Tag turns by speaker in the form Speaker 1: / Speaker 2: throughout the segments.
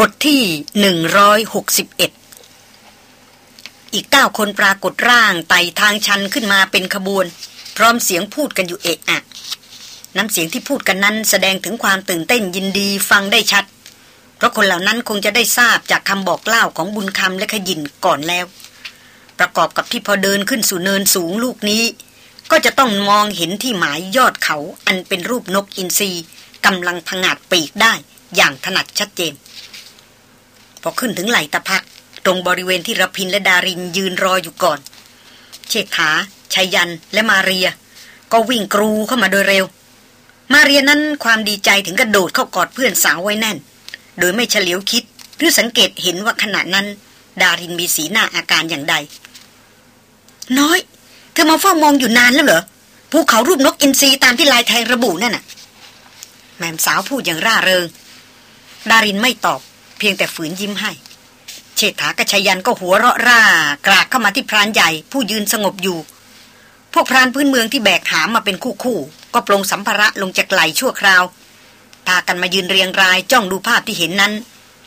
Speaker 1: บทที่หนึ่งร้อยหกสิบเอ็ดอีกเก้าคนปรากฏร่างไต่ทางชันขึ้นมาเป็นขบวน พร้อมเสียงพูดกันอยู่เอะอะ น้ำเสียงที่พูดกันนั้นแสดงถึงความตื่นเต้นยินดีฟังได้ชัด เพราะคนเหล่านั้นคงจะได้ทราบจากคำบอกเล่าของบุญคำและขยินก่อนแล้ว ประกอบกับที่พอเดินขึ้นสู่เนินสูงลูกนี้ ก็จะต้องมองเห็นที่หมายยอดเขาอันเป็นรูปนกอินทรีกำลังพังาดปีกได้อย่างถนัดชัดเจน พอขึ้นถึงไหลตะพัก ตรงบริเวณที่ระพินและดารินยืนรออยู่ก่อน เชษฐาชัยยันและมาเรีย ก็วิ่งกรูเข้ามาโดยเร็ว มาเรียนั้นความดีใจถึงกระโดดเข้ากอดเพื่อนสาวไว้แน่น โดยไม่เฉลียวคิด หรือสังเกตเห็นว่าขณะนั้น ดารินมีสีหน้าอาการอย่างใด น้อย เธอมาเฝ้ามองอยู่นานแล้วเหรอภูเขารูปนกอินทรีตามที่ลายแทงระบุนั่นน่ะ แม่สาวพูดอย่างร่าเริง ดารินไม่ตอบ พียงแต่ฝืนยิ้มให้ เชษฐากชยันก็หัวเราะร่ากรากเข้ามาที่พรานใหญ่ผู้ยืนสงบอยู่ พวกพรานพื้นเมืองที่แบกหามมาเป็นคู่คู่ ก็ปลงสัมภาระลงจากไหลชั่วคราว พากันมายืนเรียงรายจ้องดูภาพที่เห็นนั้น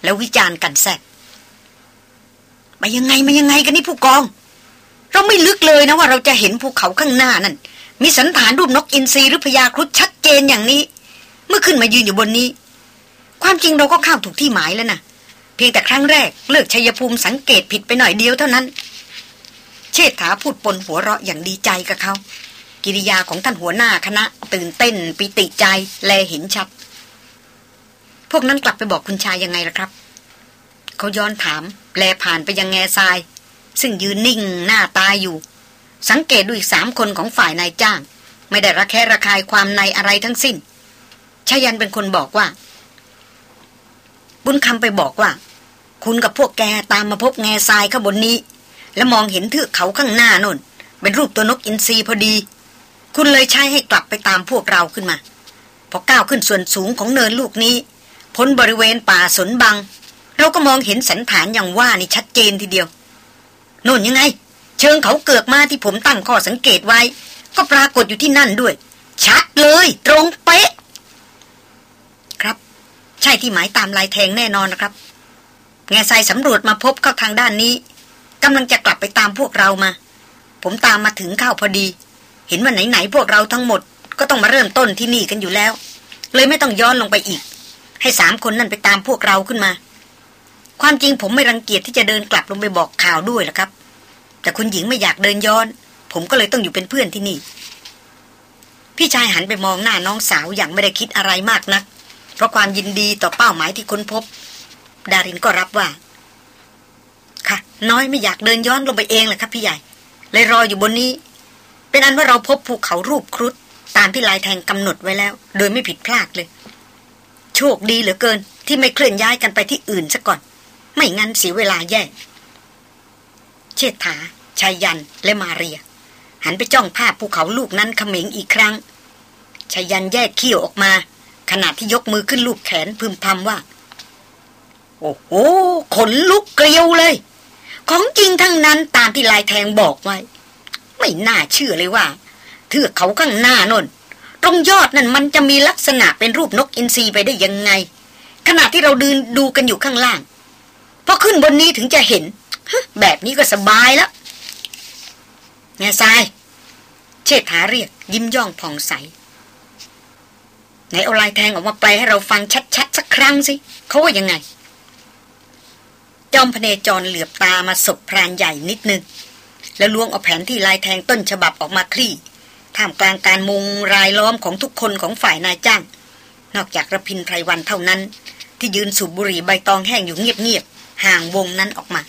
Speaker 1: แล้ววิจารณ์กันแซดมายังไงมายังไงกันนี่ผู้กอง เราไม่ลึกเลยนะว่าเราจะเห็นภูเขาข้างหน้านั่นมีสันฐานรูปนกอินทรีหรือพญาครุฑชัดเจนอย่างนี้ เมื่อขึ้นมายืนอยู่บนนี้ ความจริงเราก็เข้าถูกที่หมายแล้วนะ เพียงแต่ครั้งแรกเลือกชัยภูมิสังเกตผิดไปหน่อยเดียวเท่านั้น เชษฐาพูดปนหัวเราะอย่างดีใจกับเขา กิริยาของท่านหัวหน้าคณะ ตื่นเต้น ปิติใจแลเห็นชัด พวกนั้นกลับไปบอกคุณชายยังไงล่ะครับ เขาย้อนถาม แลผ่านไปยังแง่ทราย ซึ่งยืนนิ่งหน้าตายอยู่ สังเกตดูอีกสามคนของฝ่ายนายจ้าง ไม่ได้ระแคะระคายความในอะไรทั้งสิ้นชายันเป็นคนบอกว่า บุญคำไปบอกว่า คุณกับพวกแกตามมาพบแง่ทรายข้างบนนี้ แล้วมองเห็นเทือกเขาข้างหน้าน่นเป็นรูปตัวนกอินทรีพอดี คุณเลยใช้ให้กลับไปตามพวกเราขึ้นมาพอก้าวขึ้นส่วนสูงของเนินลูกนี้พ้นบริเวณป่าสนบัง เราก็มองเห็นสันฐานอย่างว่านี่ชัดเจนทีเดียว โน่นยังไง เชิงเขาเกือกมาที่ผมตั้งข้อสังเกตไว้ ก็ปรากฏอยู่ที่นั่นด้วย ชัดเลย ตรงเป๊ะ ใช่ที่หมายตามลายแทงแน่นอนนะครับ แง่ทรายสำรวจมาพบเข้าทางด้านนี้กำลังจะกลับไปตามพวกเรามา ผมตามมาถึงเข้าพอดี เห็นว่าไหนๆพวกเราทั้งหมด ก็ต้องมาเริ่มต้นที่นี่กันอยู่แล้ว เลยไม่ต้องย้อนลงไปอีก ให้สามคนนั่นไปตามพวกเราขึ้นมา ความจริงผมไม่รังเกียจที่จะเดินกลับลงไปบอกข่าวด้วยละครับ แต่คุณหญิงไม่อยากเดินย้อน ผมก็เลยต้องอยู่เป็นเพื่อนที่นี่ พี่ชายหันไปมองหน้าน้องสาวอย่างไม่ได้คิดอะไรมากนัก เพราะความยินดีต่อเป้าหมายที่ค้นพบ ดารินก็รับว่า ค่ะ น้อยไม่อยากเดินย้อนลงไปเองแหละครับพี่ใหญ่ เลยรออยู่บนนี้ เป็นอันว่าเราพบภูเขารูปครุฑตามที่ลายแทงกำหนดไว้แล้ว โดยไม่ผิดพลาดเลย โชคดีเหลือเกิน ที่ไม่เคลื่อนย้ายกันไปที่อื่นซะก่อน ไม่งั้นเสียเวลาแย่ เชษฐาชายันและมาเรีย หันไปจ้องภาพภูเขาลูกนั้นเขม็งอีกครั้งชายันแยกเขี้ยวออกมา ขณะที่ยกมือขึ้นลูบแขนพึมพำว่า โอ้โหขนลุกเกลียวเลย ของจริงทั้งนั้นตามที่ลายแทงบอกไว้ ไม่น่าเชื่อเลยว่าเทือกเขาข้างหน้านนตรงยอดนั่นมันจะมีลักษณะเป็นรูปนกอินทรีไปได้ยังไง ขณะที่เราดืนดูกันอยู่ข้างล่างพอขึ้นบนนี้ถึงจะเห็นแบบนี้ก็สบายแล้วแง่ทราย เชษฐาเรียกยิ้มย่องผ่องใส ไหนเอาลายแทงออกมาแปลให้เราฟังชัดๆ สักครั้งสิเขาว่ายังไง จอมพเนจรเหลือบตามาสบพรานใหญ่นิดนึง แล้วล้วงเอาแผนที่ลายแทงต้นฉบับออกมาคลี่ท่ามกลางการมุงรายล้อมของทุกคนของฝ่ายนายจ้าง นอกจากระพินไพรวันเท่านั้น ที่ยืนสูบบุหรี่ใบตองแห้งอยู่เงียบๆห่างวงนั้นออกมา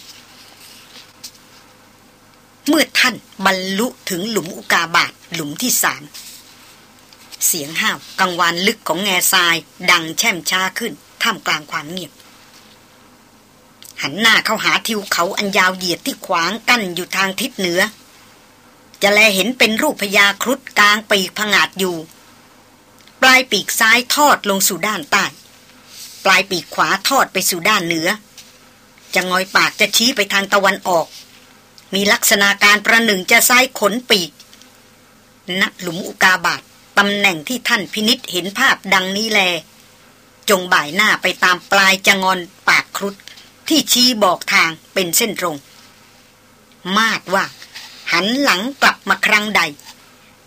Speaker 1: เมื่อท่านบรรลุถึงหลุมอุกาบาตหลุมที่สาม เสียงห้าวกังวานลึกของแง่ทราย ดังแช่มช้าขึ้น ท่ามกลางความเงียบ หันหน้าเข้าหาทิวเขาอันยาวเหยียดที่ขวางกั้นอยู่ทางทิศเหนือ จะแลเห็นเป็นรูปพญาครุฑกลางปีกผงาดอยู่ ปลายปีกซ้ายทอดลงสู่ด้านใต้ปลายปีกขวาทอดไปสู่ด้านเหนือ จะงอยปากจะชี้ไปทางตะวันออก มีลักษณะการประหนึ่งจะซ้ขนปีกณหลุมอุกาบาต ตำแหน่งที่ท่านพินิษเห็นภาพดังนี้แล จงบ่ายหน้าไปตามปลายจงอนปากครุฑที่ชี้บอกทางเป็นเส้นตรง มาดว่า หันหลังกลับมาครั้งใด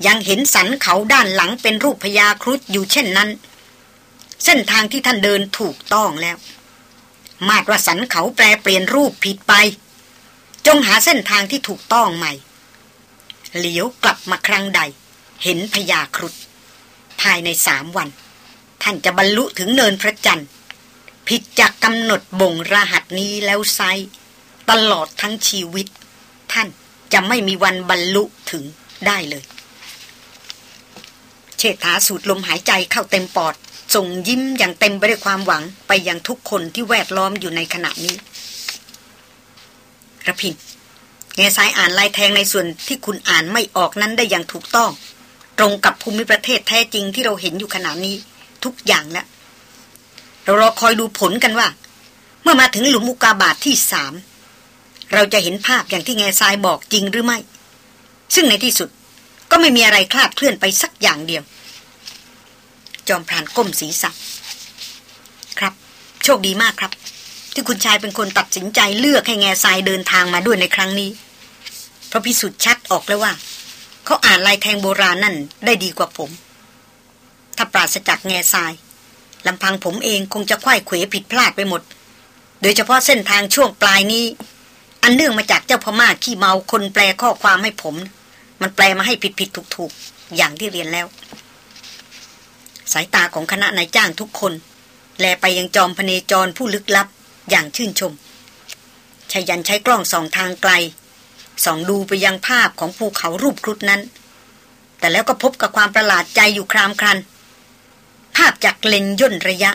Speaker 1: ยังเห็นสันเขาด้านหลังเป็นรูปพญาครุฑอยู่เช่นนั้น เส้นทางที่ท่านเดินถูกต้องแล้ว มาดว่าสันเขาแปลเปลี่ยนรูปผิดไป จงหาเส้นทางที่ถูกต้องใหม่ เหลียวกลับมาครั้งใด เห็นพญาครุฑภายในสามวัน ท่านจะบรรลุถึงเนินพระจันทร์ ผิดจากกำหนดบ่งรหัสนี้แล้วไซตลอดทั้งชีวิต ท่านจะไม่มีวันบรรลุถึงได้เลย เชษฐาสูดลมหายใจเข้าเต็มปอด ส่งยิ้มอย่างเต็มไปด้วยความหวังไปยังทุกคนที่แวดล้อมอยู่ในขณะนี้ระพินเงสายอ่านลายแทงในส่วนที่คุณอ่านไม่ออกนั้นได้อย่างถูกต้อง ตรงกับภูมิประเทศแท้จริงที่เราเห็นอยู่ขณะนี้ ทุกอย่างแล้วเรารอคอยดูผลกันว่า เมื่อมาถึงหลุมอุกาบาทที่สามเราจะเห็นภาพอย่างที่แง่ทรายบอกจริงหรือไม่ ซึ่งในที่สุดก็ไม่มีอะไรคลาดเคลื่อนไปสักอย่างเดียว จอมพรานก้มศีรษะครับ โชคดีมากครับ ที่คุณชายเป็นคนตัดสินใจเลือกให้แง่ทรายเดินทางมาด้วยในครั้งนี้ เพราะพิสูจน์ชัดออกแล้วว่า เขาอ่านลายแทงโบราณนั่นได้ดีกว่าผม ถ้าปราศจากแง่ทรายลำพังผมเองคงจะคว้ายเขวผิดพลาดไปหมด โดยเฉพาะเส้นทางช่วงปลายนี้ อันเนื่องมาจากเจ้าพม่าขี้เมาคนแปลข้อความให้ผม มันแปลมาให้ผิดผิดถูกถูกอย่างที่เรียนแล้ว สายตาของคณะนายจ้างทุกคน แลไปยังจอมพเนจรผู้ลึกลับอย่างชื่นชมชายันใช้กล้องสองทางไกล ส่องดูไปยังภาพของภูเขารูปครุฑนั้น แต่แล้วก็พบกับความประหลาดใจอยู่ครามครัน ภาพจากเลนย่นระยะ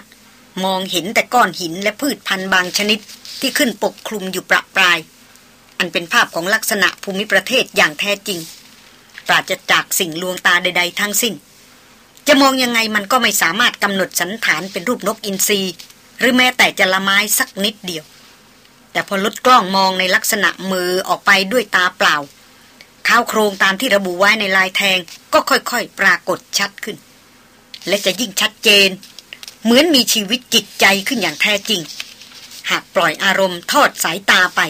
Speaker 1: มองเห็นแต่ก้อนหินและพืชพันธุ์บางชนิดที่ขึ้นปกคลุมอยู่ประปราย อันเป็นภาพของลักษณะภูมิประเทศอย่างแท้จริง ปราศจากสิ่งลวงตาใด ๆ ทั้งสิ้น จะมองยังไงมันก็ไม่สามารถกำหนดสันฐานเป็นรูปนกอินทรีหรือแม้แต่จะละไม้สักนิดเดียว แต่พอลดกล้องมองในลักษณะมือออกไปด้วยตาเปล่าข้าวโครงตามที่ระบุไว้ในลายแทงก็ค่อยๆ ปรากฏชัดขึ้น และจะยิ่งชัดเจน เหมือนมีชีวิตจิตใจขึ้นอย่างแท้จริง หากปล่อยอารมณ์ทอดสายตาไป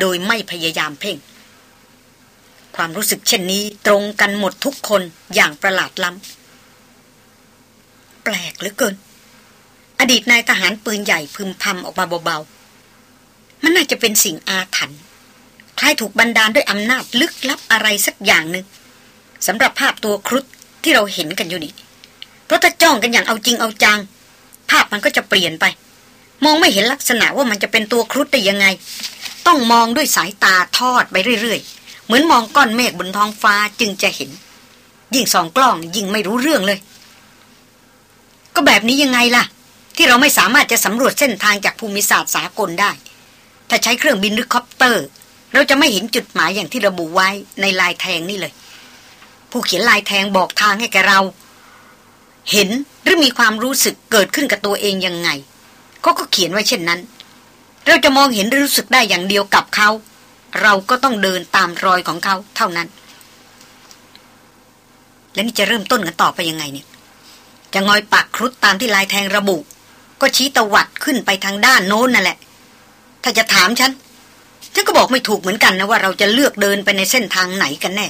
Speaker 1: โดยไม่พยายามเพ่ง ความรู้สึกเช่นนี้ตรงกันหมดทุกคนอย่างประหลาดล้ำแปลกเหลือเกิน อดีตนายทหารปืนใหญ่พึมพำออกมาเบาๆ มันน่าจะเป็นสิ่งอาถรรพ์คล้ายถูกบันดาลด้วยอำนาจลึกลับอะไรสักอย่างหนึ่งสำหรับภาพตัวครุฑที่เราเห็นกันอยู่นี่ราะถ้าจ้องกันอย่างเอาจริงเอาจัง ภาพมันก็จะเปลี่ยนไป มองไม่เห็นลักษณะว่ามันจะเป็นตัวครุฑได้ยังไง ต้องมองด้วยสายตาทอดไปเรื่อยๆ เหมือนมองก้อนเมฆบนท้องฟ้าจึงจะเห็น ยิ่งสองกล้องยิ่งไม่รู้เรื่องเลย ก็แบบนี้ยังไงล่ะ ที่เราไม่สามารถจะสำรวจเส้นทางจากภูมิศาสตร์สากลได้ ถ้าใช้เครื่องบินหรือคอปเตอร์ เราจะไม่เห็นจุดหมายอย่างที่ระบุไว้ในลายแทงนี่เลย ผู้เขียนลายแทงบอกทางให้แกเรา เห็นหรือมีความรู้สึกเกิดขึ้นกับตัวเองยังไงเขาก็เขียนไว้เช่นนั้น เราจะมองเห็นหรือรู้สึกได้อย่างเดียวกับเขา เราก็ต้องเดินตามรอยของเขาเท่านั้น แล้วนี่จะเริ่มต้นกันต่อไปยังไงเนี่ยจะงอยปากครุฑตามที่ลายแทงระบุ ก็ชี้ตวัดขึ้นไปทางด้านโน้นนั่นแหละ ถ้าจะถามฉัน ฉันก็บอกไม่ถูกเหมือนกันนะว่าเราจะเลือกเดินไปในเส้นทางไหนกันแน่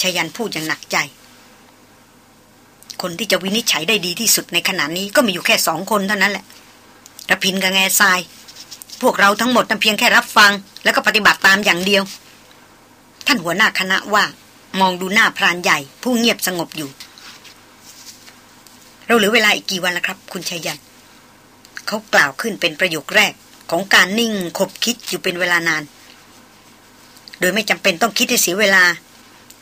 Speaker 1: ชยันพูดอย่างหนักใจ คนที่จะวินิจฉัยได้ดีที่สุดในขณะนี้ก็มีอยู่แค่สองคนเท่านั้นแหละระพินกับแง่ทราย พวกเราทั้งหมดนั้นเพียงแค่รับฟัง แล้วก็ปฏิบัติตามอย่างเดียว ท่านหัวหน้าคณะว่ามองดูหน้าพรานใหญ่ ผู้เงียบสงบอยู่ เราเหลือเวลาอีกกี่วันแล้วครับ คุณชัยยันเขากล่าวขึ้นเป็นประโยคแรก ของการนิ่งคบคิดอยู่เป็นเวลานาน โดยไม่จำเป็นต้องคิดให้เสียเวลา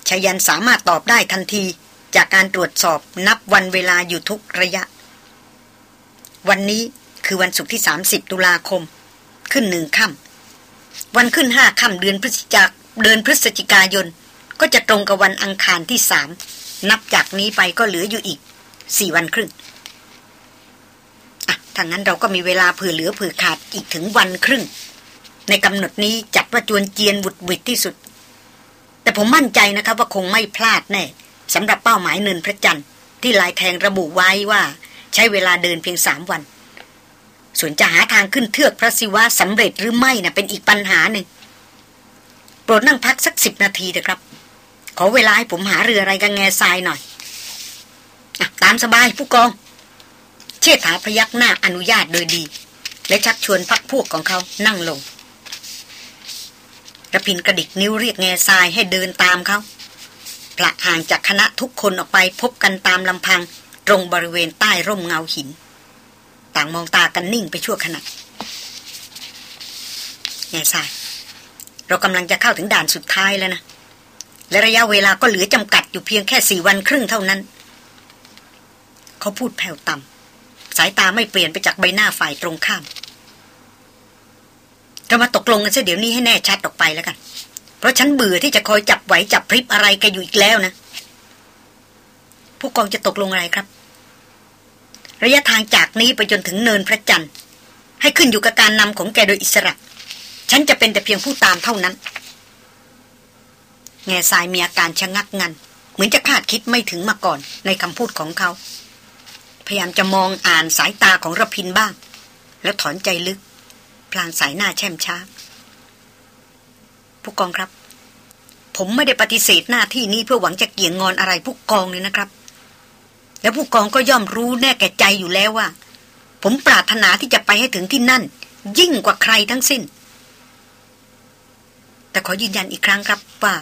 Speaker 1: ชายันสามารถตอบได้ทันทีจากการตรวจสอบนับวันเวลาอยู่ทุกระยะ วันนี้คือวันศุกร์ที่ 30 ตุลาคม ขึ้นหนึ่งค่ำวันขึ้นห้าค่ำเดือนพฤศจิกาเดือนพฤศจิกายน ก็จะตรงกับวันอังคารที่สามนับจากนี้ไปก็เหลืออยู่อีกสี่วันครึ่ง ถ้างั้นเราก็มีเวลาเผื่อเหลือเผื่อขาดอีกถึงวันครึ่ง ในกำหนดนี้จัดว่าจวนเจียนบุดวิดที่สุด แต่ผมมั่นใจนะครับว่าคงไม่พลาดแน่สำหรับเป้าหมายเนินพระจันทร์ที่ลายแทงระบุไว้ว่าใช้เวลาเดินเพียงสามวัน ส่วนจะหาทางขึ้นเทือกพระศิวะสำเร็จหรือไม่นะ่ะเป็นอีกปัญหาหนึ่งโปรดนั่งพักสักสิบนาทีเถอะครับ ขอเวลาให้ผมหาเรืออะไรกันแง่ทรายหน่อยอตามสบายผู้กอง เชษฐาพยักหน้าอนุญาตโดยดี และชักชวนพักพวกของเขานั่งลงระพินกระดิกนิ้วเรียกแง่ทรายให้เดินตามเขาพละห่างจากคณะทุกคนออกไปพบกันตามลำพัง ตรงบริเวณใต้ร่มเงาหิน ต่างมองตากันนิ่งไปชั่วขณะแง่ทราย เรากำลังจะเข้าถึงด่านสุดท้ายแล้วนะและระยะเวลาก็เหลือจำกัดอยู่เพียงแค่สี่วันครึ่งเท่านั้น เขาพูดแผ่วต่ำายตาไม่เปลี่ยนไปจากใบหน้าฝ่ายตรงข้าม เรามาตกลงกันซะเดี๋ยวนี้ให้แน่ชัดออกไปแล้วกัน เพราะฉันเบื่อที่จะคอยจับไหวจับพริบอะไรแกอยู่อีกแล้วนะ ผู้กองจะตกลงอะไรครับ ระยะทางจากนี้ไปจนถึงเนินพระจันทร์ ให้ขึ้นอยู่กับการนำของแกโดยอิสระ ฉันจะเป็นแต่เพียงผู้ตามเท่านั้น แง่ทรายมีอาการชะงักงัน เหมือนจะคาดคิดไม่ถึงมาก่อนในคำพูดของเขา พยายามจะมองอ่านสายตาของระพินบ้าง แล้วถอนใจลึก พลางสายหน้าแช่มช้า ผู้กองครับ ผมไม่ได้ปฏิเสธหน้าที่นี้เพื่อหวังจะเกี่ยงงอนอะไรผู้กองเลยนะครับ แล้วผู้กองก็ย่อมรู้แน่แก่ใจอยู่แล้วว่า ผมปรารถนาที่จะไปให้ถึงที่นั่น ยิ่งกว่าใครทั้งสิ้น แต่ขอยืนยันอีกครั้งครับว่า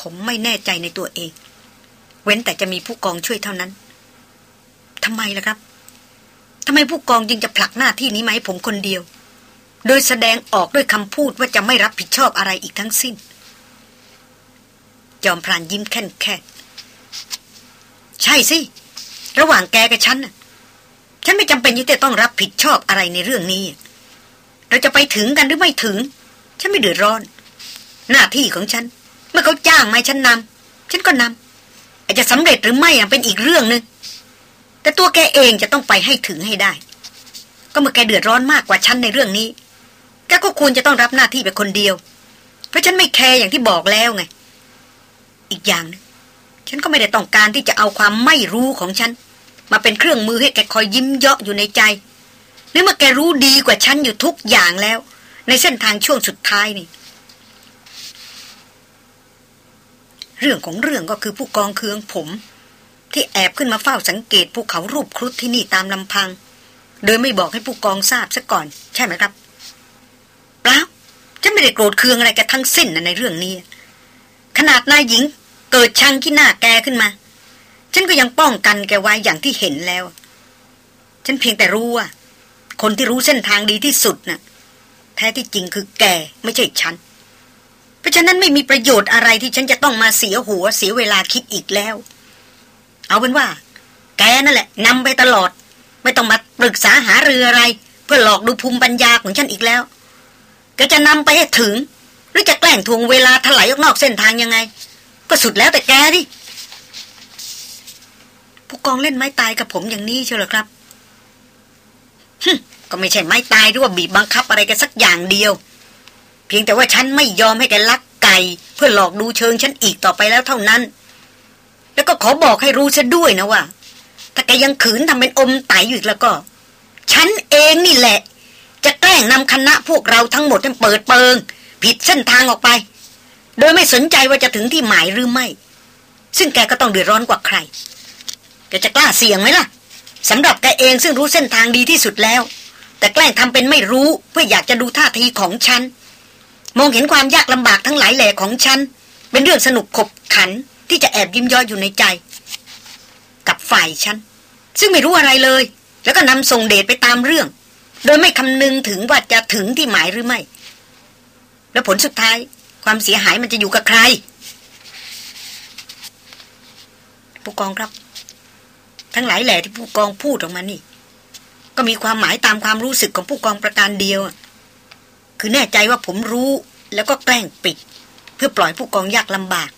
Speaker 1: ผมไม่แน่ใจในตัวเอง เว้นแต่จะมีผู้กองช่วยเท่านั้น ทำไมล่ะครับทำไมผู้กองจึงจะผลักหน้าที่นี้มาให้ผมคนเดียว โดยแสดงออกด้วยคำพูดว่าจะไม่รับผิดชอบอะไรอีกทั้งสิ้น จอมพรานยิ้มแค่นแค่ใช่สิ ระหว่างแกกับฉันน่ะฉันไม่จำเป็นที่จะต้องรับผิดชอบอะไรในเรื่องนี้ เราจะไปถึงกันหรือไม่ถึง ฉันไม่เดือดร้อน หน้าที่ของฉัน เมื่อเขาจ้างมาฉันนำฉันก็นำอาจจะสำเร็จหรือไม่เป็นอีกเรื่องหนึง่ง แต่ตัวแกเองจะต้องไปให้ถึงให้ได้ ก็เมื่อแกเดือดร้อนมากกว่าฉันในเรื่องนี้ แกก็ควรจะต้องรับหน้าที่เป็นคนเดียว เพราะฉันไม่แคร์อย่างที่บอกแล้วไง อีกอย่างนึงฉันก็ไม่ได้ต้องการที่จะเอาความไม่รู้ของฉัน มาเป็นเครื่องมือให้แกคอยยิ้มเยาะอยู่ในใจหรือเมื่อแกรู้ดีกว่าฉันอยู่ทุกอย่างแล้ว ในเส้นทางช่วงสุดท้ายนี่ เรื่องของเรื่องก็คือผู้กองเคืองผม ที่แอบขึ้นมาเฝ้าสังเกตภูเขารูปครุฑที่นี่ตามลำพัง โดยไม่บอกให้ผู้กองทราบซะก่อน ใช่ไหมครับเปล่าฉันไม่ได้โกรธเคืองอะไรกันทั้งสิ้นในเรื่องนี้ ขนาดนายหญิง เกิดชังที่หน้าแกขึ้นมา ฉันก็ยังป้องกันแกไว้อย่างที่เห็นแล้ว ฉันเพียงแต่รู้ว่า คนที่รู้เส้นทางดีที่สุดนะ่ะ แท้ที่จริงคือแกไม่ใช่ฉันเพราะฉะนั้นไม่มีประโยชน์อะไรที่ฉันจะต้องมาเสียหัวเสียเวลาคิดอีกแล้ว เอาเป็นว่า แกนั่นแหละนำไปตลอด ไม่ต้องมาปรึกษาหาเรืออะไร เพื่อหลอกดูภูมิปัญญาของฉันอีกแล้วแกจะนำไปให้ถึง หรือจะแกล้งทวงเวลาถลายออกนอกเส้นทางยังไง ก็สุดแล้วแต่แกดิผู้กองเล่นไม้ตายกับผมอย่างนี้เชียวหรอครับก็ไม่ใช่ไม้ตายด้วยบีบบังคับอะไรกันสักอย่างเดียว เพียงแต่ว่าฉันไม่ยอมให้แกลักไก่ เพื่อหลอกดูเชิงฉันอีกต่อไปแล้วเท่านั้น แล้วก็ขอบอกให้รู้ซะด้วยนะว่า ถ้าแกยังขืนทำเป็นอมไตอยู่แล้วก็ ฉันเองนี่แหละ จะแกล้งนำคณะพวกเราทั้งหมดให้เปิดเปิง ผิดเส้นทางออกไป โดยไม่สนใจว่าจะถึงที่หมายหรือไม่ ซึ่งแกก็ต้องเดือดร้อนกว่าใครแกจะกล้าเสี่ยงไหมล่ะสำหรับแกเองซึ่งรู้เส้นทางดีที่สุดแล้ว แต่แกล้งทำเป็นไม่รู้เพื่ออยากจะดูท่าทีของฉันมองเห็นความยากลำบากทั้งหลายแหล่ของฉัน เป็นเรื่องสนุกขบขัน ที่จะแอบยิ้มย่ออยู่ในใจ กับฝ่ายฉัน ซึ่งไม่รู้อะไรเลย แล้วก็นำส่งเดชไปตามเรื่อง โดยไม่คำนึงถึงว่าจะถึงที่หมายหรือไม่ แล้วผลสุดท้าย ความเสียหายมันจะอยู่กับใครผู้กองครับ ทั้งหลายแหล่ที่ผู้กองพูดออกมานี่ ก็มีความหมายตามความรู้สึกของผู้กองประการเดียวคือแน่ใจว่าผมรู้แล้วก็แกล้งปิด เพื่อปล่อยผู้กองยากลำบาก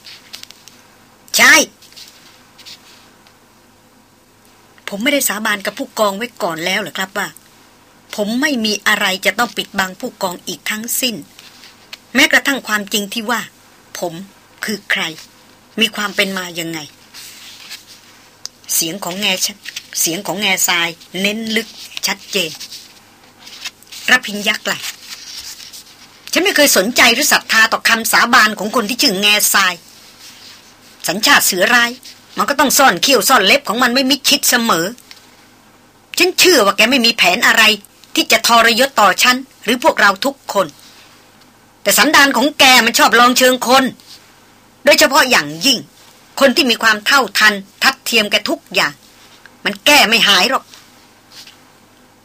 Speaker 1: ใช่ ผมไม่ได้สาบานกับผู้กองไว้ก่อนแล้วหรือครับว่า ผมไม่มีอะไรจะต้องปิดบังผู้กองอีกทั้งสิ้น แม้กระทั่งความจริงที่ว่า ผมคือใคร มีความเป็นมายังไง เสียงของแง่เสียงของแง่ทราย เน้นลึกชัดเจนรพินยักษ์ไหลฉันไม่เคยสนใจหรือศรัทธาต่อคำสาบานของคนที่ชื่อแง่ทราย สัญชาติเสือร้าย มันก็ต้องซ่อนเขี้ยวซ่อนเล็บของมันไม่มิดชิดเสมอ ฉันเชื่อว่าแกไม่มีแผนอะไร ที่จะทรยศต่อฉัน หรือพวกเราทุกคน แต่สันดานของแกมันชอบลองเชิงคน โดยเฉพาะอย่างยิ่ง คนที่มีความเท่าทัน ทัดเทียมแกทุกอย่าง มันแก้ไม่หายหรอก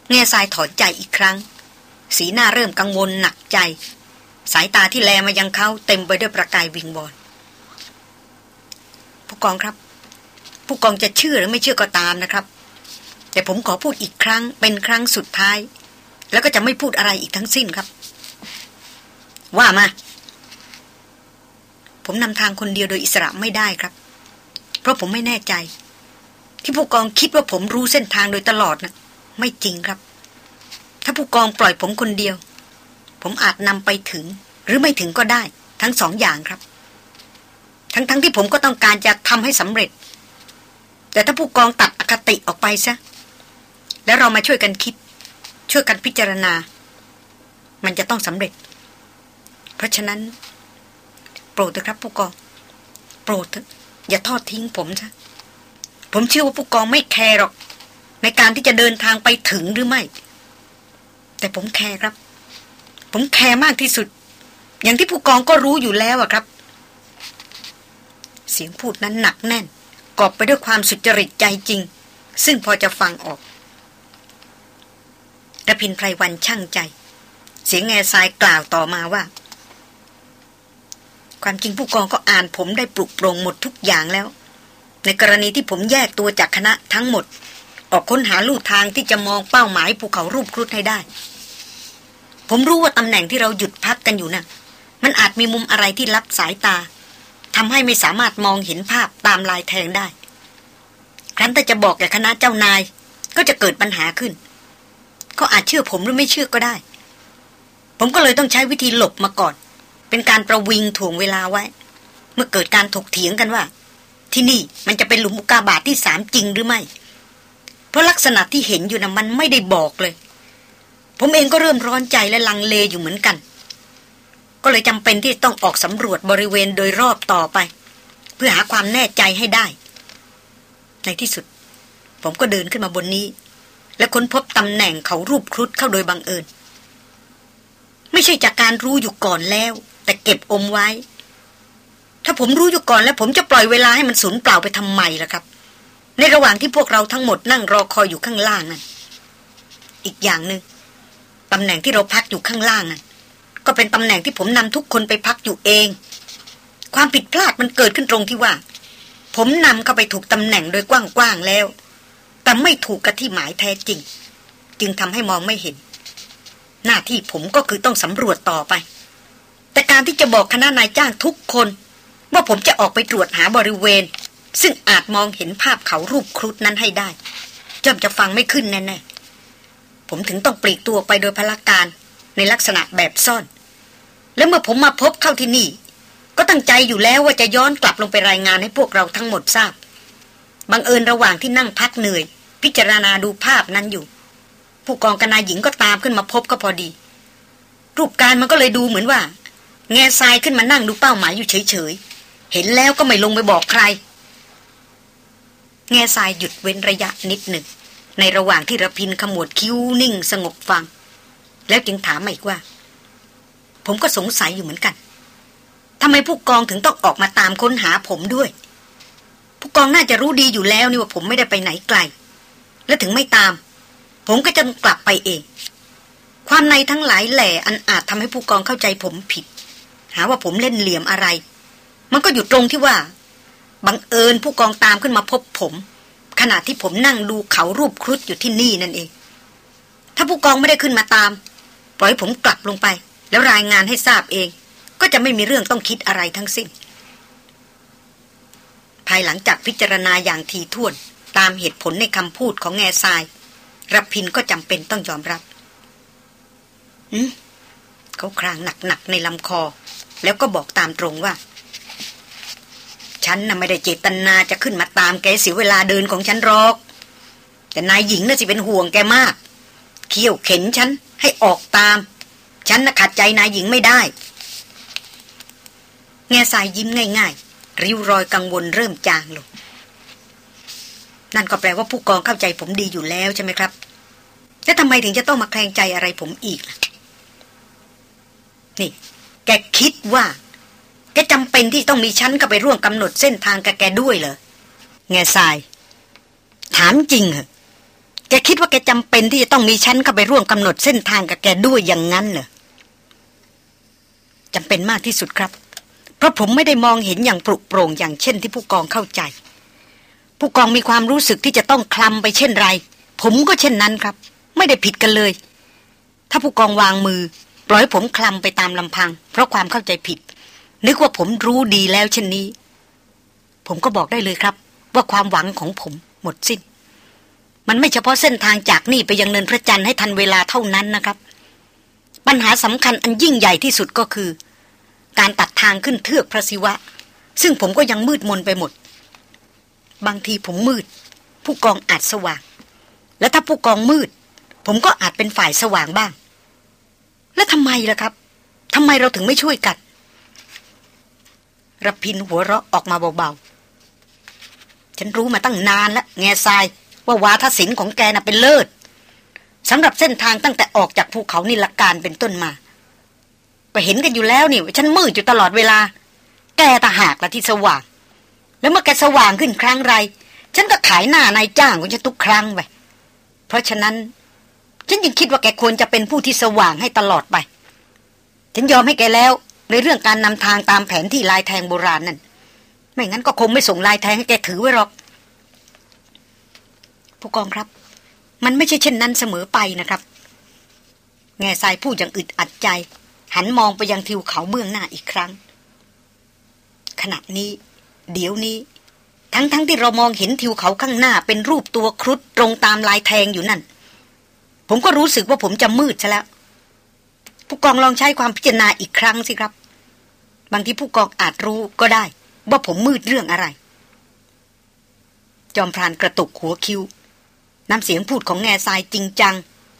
Speaker 1: เงยทรายถอนใจอีกครั้ง สีหน้าเริ่มกังวลหนักใจ สายตาที่แลมายังเขาเต็มไปด้วยประกายวิงวอน ผู้กองครับ ผู้กองจะเชื่อหรือไม่เชื่อก็ตามนะครับ แต่ผมขอพูดอีกครั้งเป็นครั้งสุดท้าย แล้วก็จะไม่พูดอะไรอีกทั้งสิ้นครับ ว่ามา ผมนำทางคนเดียวโดยอิสระไม่ได้ครับ เพราะผมไม่แน่ใจ ที่ผู้กองคิดว่าผมรู้เส้นทางโดยตลอดนะไม่จริงครับ ถ้าผู้กองปล่อยผมคนเดียว ผมอาจนำไปถึงหรือไม่ถึงก็ได้ ทั้งสองอย่างครับ ทั้งๆทที่ผมก็ต้องการจะทำให้สำเร็จ แต่ถ้าผู้กองตัดอคติออกไปซะ แล้วเรามาช่วยกันคิด ช่วยกันพิจารณา มันจะต้องสำเร็จ เพราะฉะนั้น โปรดเถอะครับผู้กอง โปรดเถอะอย่าทอดทิ้งผมซะผมเชื่อว่าผู้กองไม่แคร์หรอก ในการที่จะเดินทางไปถึงหรือไม่ แต่ผมแคร์ครับ ผมแคร์มากที่สุด อย่างที่ผู้กองก็รู้อยู่แล้วอะครับ เสียงพูดนั้นหนักแน่น กอปรไปด้วยความสุจริตใจจริง ซึ่งพอจะฟังออกรพินทร์ ไพรวัลย์ชั่งใจ เสียงแง่ทรายกล่าวต่อมาว่า ความจริงผู้กองก็อ่านผมได้ปลุกปรงหมดทุกอย่างแล้ว ในกรณีที่ผมแยกตัวจากคณะทั้งหมด ออกค้นหาลู่ทางที่จะมองเป้าหมายภูเขารูปครุฑให้ได้ ผมรู้ว่าตำแหน่งที่เราหยุดพักกันอยู่นะ่ะมันอาจมีมุมอะไรที่ลับสายตา ทำให้ไม่สามารถมองเห็นภาพตามลายแทงได้ ครั้นแต่จะบอกแก่คณะเจ้านาย ก็จะเกิดปัญหาขึ้น ก็อาจเชื่อผมหรือไม่เชื่อก็ได้ ผมก็เลยต้องใช้วิธีหลบมาก่อน เป็นการประวิงถ่วงเวลาไว้ เมื่อเกิดการถกเถียงกันว่า ที่นี่มันจะเป็นหลุมอุกาบาตทที่สามจริงหรือไม่ เพราะลักษณะที่เห็นอยู่น่ะมันไม่ได้บอกเลย ผมเองก็เริ่มร้อนใจและลังเลอยู่เหมือนกัน ก็เลยจำเป็นที่ต้องออกสำรวจบริเวณโดยรอบต่อไป เพื่อหาความแน่ใจให้ได้ ในที่สุด ผมก็เดินขึ้นมาบนนี้ และค้นพบตำแหน่งเขารูปครุฑเข้าโดยบังเอิญ ไม่ใช่จากการรู้อยู่ก่อนแล้ว แต่เก็บอมไว้ ถ้าผมรู้อยู่ก่อนแล้ว ผมจะปล่อยเวลาให้มันสูญเปล่าไปทำไมล่ะครับ ในระหว่างที่พวกเราทั้งหมดนั่งรอคอยอยู่ข้างล่างนั่นอีกอย่างหนึง่งตำแหน่งที่เราพักอยู่ข้างล่างนั่น ก็เป็นตำแหน่งที่ผมนำทุกคนไปพักอยู่เอง ความผิดพลาดมันเกิดขึ้นตรงที่ว่า ผมนำเข้าไปถูกตำแหน่งโดยกว้างๆแล้ว แต่ไม่ถูกกับที่หมายแท้จริง จึงทำให้มองไม่เห็น หน้าที่ผมก็คือต้องสำรวจต่อไป แต่การที่จะบอกคณะนายจ้างทุกคน ว่าผมจะออกไปตรวจหาบริเวณ ซึ่งอาจมองเห็นภาพเขารูปครุฑนั้นให้ได้จอมจะฟังไม่ขึ้นแน่ๆผมถึงต้องปลีกตัวไปโดยพละการในลักษณะแบบซ่อน แล้วเมื่อผมมาพบเข้าที่นี่ ก็ตั้งใจอยู่แล้วว่าจะย้อนกลับลงไปรายงานให้พวกเราทั้งหมดทราบ บังเอิญระหว่างที่นั่งพักเหนื่อย พิจารณาดูภาพนั้นอยู่ ผู้กองกนาหญิงก็ตามขึ้นมาพบก็พอดี รูปการมันก็เลยดูเหมือนว่า แง่ทรายขึ้นมานั่งดูเป้าหมายอยู่เฉยๆ เห็นแล้วก็ไม่ลงไปบอกใคร แง่ทรายหยุดเว้นระยะนิดหนึ่งในระหว่างที่ระพินขมวดคิ้วนิ่งสงบฟัง แล้วจึงถามอีกว่า ผมก็สงสัยอยู่เหมือนกันทำไมผู้กองถึงต้องออกมาตามค้นหาผมด้วย ผู้กองน่าจะรู้ดีอยู่แล้วนี่ว่าผมไม่ได้ไปไหนไกล และถึงไม่ตาม ผมก็จะกลับไปเอง ความในทั้งหลายแหล่อันอาจทำให้ผู้กองเข้าใจผมผิด หาว่าผมเล่นเหลี่ยมอะไร มันก็อยู่ตรงที่ว่าบังเอิญผู้กองตามขึ้นมาพบผม ขณะที่ผมนั่งดูเขารูปครุฑอยู่ที่นี่นั่นเอง ถ้าผู้กองไม่ได้ขึ้นมาตาม ปล่อยผมกลับลงไป แล้วรายงานให้ทราบเอง ก็จะไม่มีเรื่องต้องคิดอะไรทั้งสิ้น ภายหลังจากพิจารณาอย่างทีท่วน ตามเหตุผลในคำพูดของแง่ทรายรับพินก็จำเป็นต้องยอมรับอืมเขาครางหนักๆในลำคอ แล้วก็บอกตามตรงว่า ฉันน่ะไม่ได้เจตนาจะขึ้นมาตามแกเสียเวลาเดินของฉันหรอก แต่นายหญิงน่ะสิเป็นห่วงแกมาก เคี่ยวเข็นฉันให้ออกตาม ฉันน่ะขัดใจนายหญิงไม่ได้ แง่สายยิ้มง่าย ๆ ริ้วรอยกังวลเริ่มจางลง นั่นก็แปลว่าผู้กองเข้าใจผมดีอยู่แล้วใช่ไหมครับ แล้วทำไมถึงจะต้องมาแคลงใจอะไรผมอีกล่ะ นี่ แกคิดว่า แกจำเป็นที่ต้องมีฉันก็ไปร่วมกำหนดเส้นทางกับแกด้วยเหรอ แง่ทราย ถามจริงเหรอแกคิดว่าแกจำเป็นที่จะต้องมีฉันเข้าไปร่วมกำหนดเส้นทางกับแกด้วยอย่างนั้นเหรอ จำเป็นมากที่สุดครับ เพราะผมไม่ได้มองเห็นอย่างปรุโปร่งอย่างเช่นที่ผู้กองเข้าใจ ผู้กองมีความรู้สึกที่จะต้องคลำไปเช่นไร ผมก็เช่นนั้นครับ ไม่ได้ผิดกันเลย ถ้าผู้กองวางมือ ปล่อยผมคลำไปตามลำพัง เพราะความเข้าใจผิด นึกว่าผมรู้ดีแล้วเช่นนี้ ผมก็บอกได้เลยครับ ว่าความหวังของผมหมดสิ้น มันไม่เฉพาะเส้นทางจากนี่ไปยังเนินพระจันทร์ให้ทันเวลาเท่านั้นนะครับ ปัญหาสำคัญอันยิ่งใหญ่ที่สุดก็คือ การตัดทางขึ้นเทือกพระศิวะ ซึ่งผมก็ยังมืดมนไปหมด บางทีผมมืด ผู้กองอาจสว่าง และถ้าผู้กองมืด ผมก็อาจเป็นฝ่ายสว่างบ้าง แล้วทำไมล่ะครับทำไมเราถึงไม่ช่วยกันระพินหัวเราะออกมาเบาๆ ฉันรู้มาตั้งนานแล้วแง่ทราย ว่าวาทศิลป์ของแกน่ะเป็นเลิศ สำหรับเส้นทางตั้งแต่ออกจากภูเขานิลการเป็นต้นมา ก็เห็นกันอยู่แล้วนี่ว่าฉันมืดอยู่ตลอดเวลา แกตาหากละที่สว่าง แล้วเมื่อแกสว่างขึ้นครั้งไร ฉันก็ขายหน้านายจ้างของฉันทุกครั้งไปเพราะฉะนั้น ฉันยังคิดว่าแกควรจะเป็นผู้ที่สว่างให้ตลอดไป ฉันยอมให้แกแล้วในเรื่องการนำทางตามแผนที่ลายแทงโบราณนั่น ไม่งั้นก็คงไม่ส่งลายแทงให้แกถือไว้หรอก ผู้กองครับ มันไม่ใช่เช่นนั้นเสมอไปนะครับ แง่ทรายพูดอย่างอึดอัดใจ หันมองไปยังทิวเขาเบื้องหน้าอีกครั้ง ขณะนี้ เดี๋ยวนี้ ทั้งๆทที่เรามองเห็นทิวเขาข้างหน้าเป็นรูปตัวครุฑตรงตามลายแทงอยู่นั่น ผมก็รู้สึกว่าผมจะมืดซะแล้ว ผู้กองลองใช้ความพิจารณาอีกครั้งสิครับ บางทีผู้กองอาจรู้ก็ได้ ว่าผมมืดเรื่องอะไร จอมพรานกระตุกหัวคิ้ว น้ำเสียงพูดของแง่ทรายจริงจัง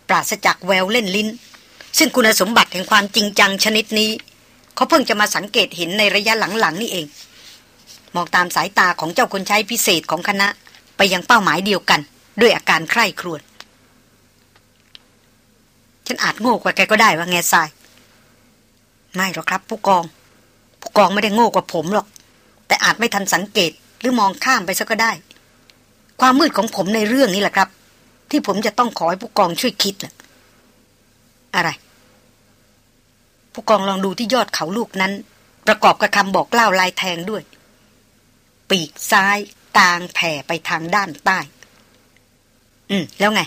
Speaker 1: ปราศจากแววเล่นลิ้น ซึ่งคุณสมบัติแห่งความจริงจังชนิดนี้ เขาเพิ่งจะมาสังเกตเห็นในระยะหลังๆนี่เอง มองตามสายตาของเจ้าคนใช้พิเศษของคณะ ไปยังเป้าหมายเดียวกัน ด้วยอาการใคร่ครวญฉันอาจโง่กว่าแกก็ได้ว่าแง่ทราย ไม่หรอกครับ ผู้กอง ผู้กองไม่ได้โง่กว่าผมหรอก แต่อาจไม่ทันสังเกตหรือมองข้ามไปซะก็ได้ ความมืดของผมในเรื่องนี้แหละครับ ที่ผมจะต้องขอให้ผู้กองช่วยคิดแหละอะไร ผู้กองลองดูที่ยอดเขาลูกนั้น ประกอบกับคำบอกเล่าลายแทงด้วย ปีกซ้ายกลางแผ่ไปทางด้านใต้ อืม แล้วไง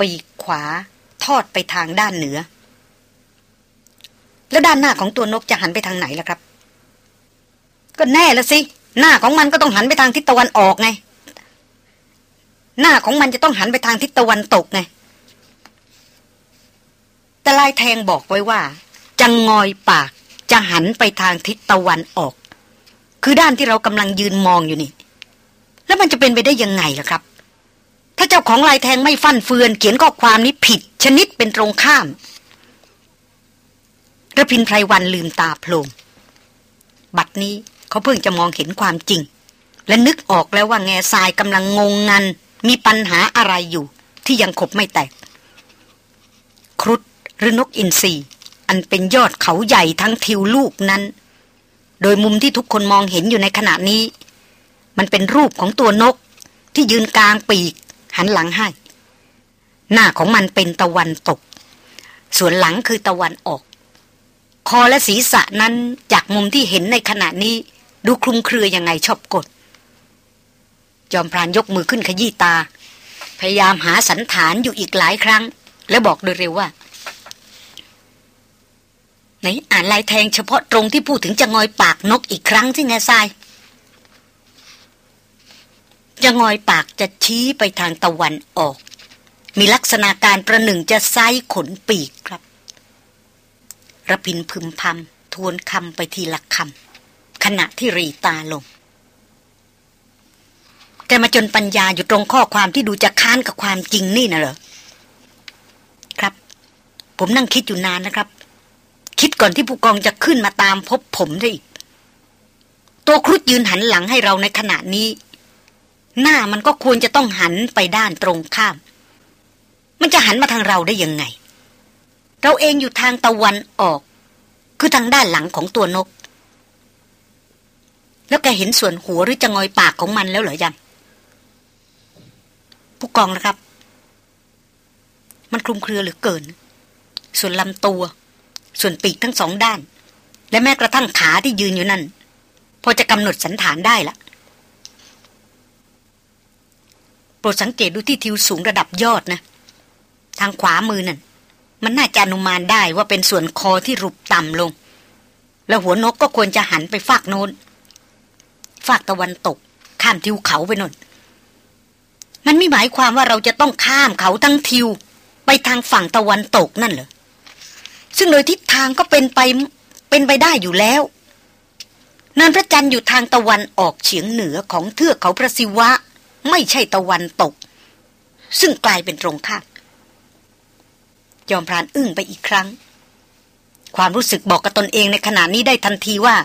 Speaker 1: ปีกขวาทอดไปทางด้านเหนือ แล้วด้านหน้าของตัวนกจะหันไปทางไหนล่ะครับ ก็แน่ละสิ หน้าของมันก็ต้องหันไปทางทิศตะวันออกไง หน้าของมันจะต้องหันไปทางทิศตะวันตกไงแต่ลายแทงบอกไว้ว่าจะงอยปากจะหันไปทางทิศตะวันออก คือด้านที่เรากำลังยืนมองอยู่นี่ แล้วมันจะเป็นไปได้ยังไงล่ะครับ ถ้าเจ้าของลายแทงไม่ฟั่นเฟือน เขียนข้อความนี้ผิด ชนิดเป็นตรงข้ามกระพินไพรวันลืมตาโพลงบัดนี้เขาเพิ่งจะมองเห็นความจริง และนึกออกแล้วว่าแง่ทรายกำลังงงงัน มีปัญหาอะไรอยู่ ที่ยังขบไม่แตก ครุฑหรือนกอินทรีอันเป็นยอดเขาใหญ่ทั้งทิวลูกนั้น โดยมุมที่ทุกคนมองเห็นอยู่ในขณะนี้ มันเป็นรูปของตัวนกที่ยืนกลางปีก หันหลังให้ หน้าของมันเป็นตะวันตก ส่วนหลังคือตะวันออก คอและศีรษะนั้นจากมุมที่เห็นในขณะนี้ ดูคลุมเครือยังไงชอบกด จอมพรานยกมือขึ้นขยี้ตา พยายามหาสันฐานอยู่อีกหลายครั้ง แล้วบอกโดยเร็วว่าไหนอ่านลายแทงเฉพาะตรงที่พูดถึงจะงอยปากนกอีกครั้งที่ไงทรายจะงอยปากจะชี้ไปทางตะวันออก มีลักษณะการประหนึ่งจะไซขนปีกครับระพินพึมพำทวนคำไปทีละคำขณะที่รีตาลง กมาจนปัญญาอยู่ตรงข้อความที่ดูจะค้านกับความจริงนี่นะเหรอครับ ผมนั่งคิดอยู่นานนะครับ คิดก่อนที่ผู้กองจะขึ้นมาตามพบผมได้อีกตัวครุฑยืนหันหลังให้เราในขณะนี้ หน้ามันก็ควรจะต้องหันไปด้านตรงข้าม มันจะหันมาทางเราได้ยังไง เราเองอยู่ทางตะวันออก คือทางด้านหลังของตัวนกแล้วแกเห็นส่วนหัวหรือจะงอยปากของมันแล้วเหรอยัง ผู้กองนะครับ มันคลุมเครือหรือเกิน ส่วนลำตัว ส่วนปีกทั้งสองด้าน และแม้กระทั่งขาที่ยืนอยู่นั่น พอจะกำหนดสันฐานได้ละโปรดสังเกตดูที่ทิวสูงระดับยอดนะ ทางขวามือนั่น มันน่าจะอนุมานได้ว่าเป็นส่วนคอที่รุบต่ำลง แล้วหัวนกก็ควรจะหันไปฝากโน้น ฝากตะวันตก ข้ามทิวเขาไปนน มันไม่หมายความว่าเราจะต้องข้ามเขาทั้งทิว ไปทางฝั่งตะวันตกนั่นเหรอ ซึ่งโดยทิศทางก็เป็นไปเป็นไปได้อยู่แล้วเนินพระจันทร์อยู่ทางตะวันออกเฉียงเหนือของเทือกเขาพระศิวะ ไม่ใช่ตะวันตก ซึ่งกลายเป็นตรงข้ามยอมพรานอึ้งไปอีกครั้ง ความรู้สึกบอกกับตนเองในขณะนี้ได้ทันทีว่า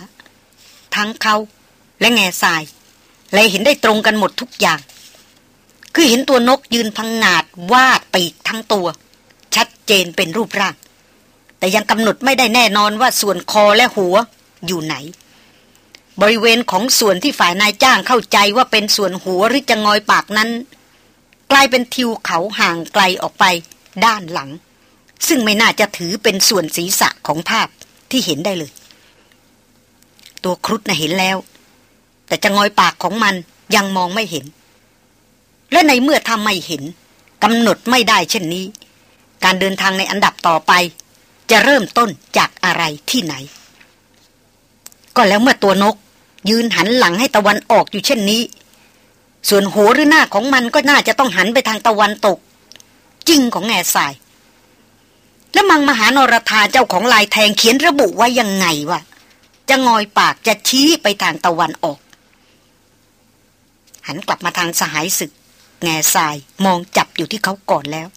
Speaker 1: ทั้งเขาและแง่ทรายเลยเห็นได้ตรงกันหมดทุกอย่าง คือเห็นตัวนกยืนพังงาดวาดปีกทั้งตัว ชัดเจนเป็นรูปร่าง แต่ยังกำหนดไม่ได้แน่นอนว่าส่วนคอและหัวอยู่ไหน บริเวณของส่วนที่ฝ่ายนายจ้างเข้าใจว่าเป็นส่วนหัวหรือจะงอยปากนั้น กลายเป็นทิวเขาห่างไกลออกไปด้านหลัง ซึ่งไม่น่าจะถือเป็นส่วนศีรษะของภาพที่เห็นได้เลย ตัวครุฑน่ะเห็นแล้ว แต่จะงอยปากของมันยังมองไม่เห็น และในเมื่อทำไม่เห็นกำหนดไม่ได้เช่นนี้ การเดินทางในอันดับต่อไป จะเริ่มต้นจากอะไรที่ไหน ก็แล้วเมื่อตัวนก ยืนหันหลังให้ตะวันออกอยู่เช่นนี้ ส่วนหัวหรือหน้าของมันก็น่าจะต้องหันไปทางตะวันตก จริงของแง่ทราย แล้วมังมหานรธาเจ้าของลายแทงเขียนระบุไว้ยังไงวะจะงอยปากจะชี้ไปทางตะวันออก หันกลับมาทางสหายศึก แง่ทรายมองจับอยู่ที่เขาก่อนแล้ว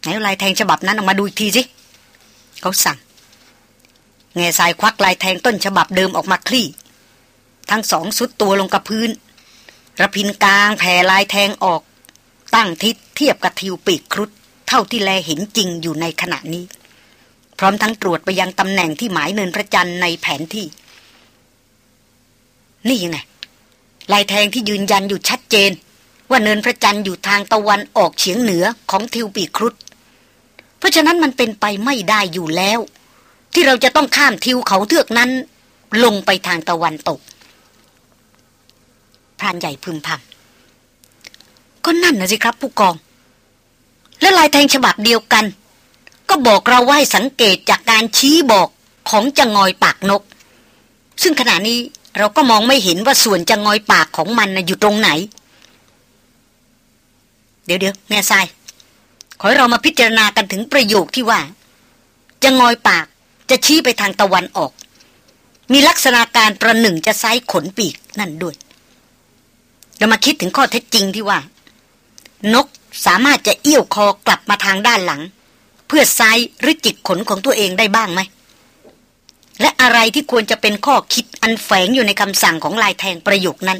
Speaker 1: ไหนลายแทงฉบับนั้นออกมาดูอีกทีสิเขาสั่ง แง่ทรายควักลายแทงต้นฉบับเดิมออกมาคลี่ ทั้งสองสุดตัวลงกับพื้นระพินกลางแผ่ลายแทงออก ตั้งทิศเทียบกับทิวปีกครุฑเท่าที่แลเห็นจริงอยู่ในขณะนี้ พร้อมทั้งตรวจไปยังตำแหน่งที่หมายเนินพระจันทร์ในแผนที่ นี่ยังไง ลายแทงที่ยืนยันอยู่ชัดเจน ว่าเนินพระจันทร์อยู่ทางตะวันออกเฉียงเหนือของทิวปีครุฑเพราะฉะนั้นมันเป็นไปไม่ได้อยู่แล้ว ที่เราจะต้องข้ามทิวเขาเทือกนั้น ลงไปทางตะวันตกพรานใหญ่พึมพำก็นั่นนะสิครับผู้กอง และลายแทงฉบับเดียวกัน ก็บอกเราว่าให้สังเกตจากการชี้บอกของจะงอยปากนก ซึ่งขณะนี้ เราก็มองไม่เห็นว่าส่วนจะงอยปากของมันนะอยู่ตรงไหน เดี๋ยวเดี๋ยวแง่ทราย ขอให้เรามาพิจารณากันถึงประโยคที่ว่า จะงอยปากจะชี้ไปทางตะวันออก มีลักษณะการประหนึ่งจะไซขนปีกนั่นด้วยเรามาคิดถึงข้อเท็จจริงที่ว่า นกสามารถจะเอี้ยวคอกลับมาทางด้านหลัง เพื่อไซหรือจิกขนของตัวเองได้บ้างไหม และอะไรที่ควรจะเป็นข้อคิดอันแฝงอยู่ในคำสั่งของลายแทงประโยคนั้น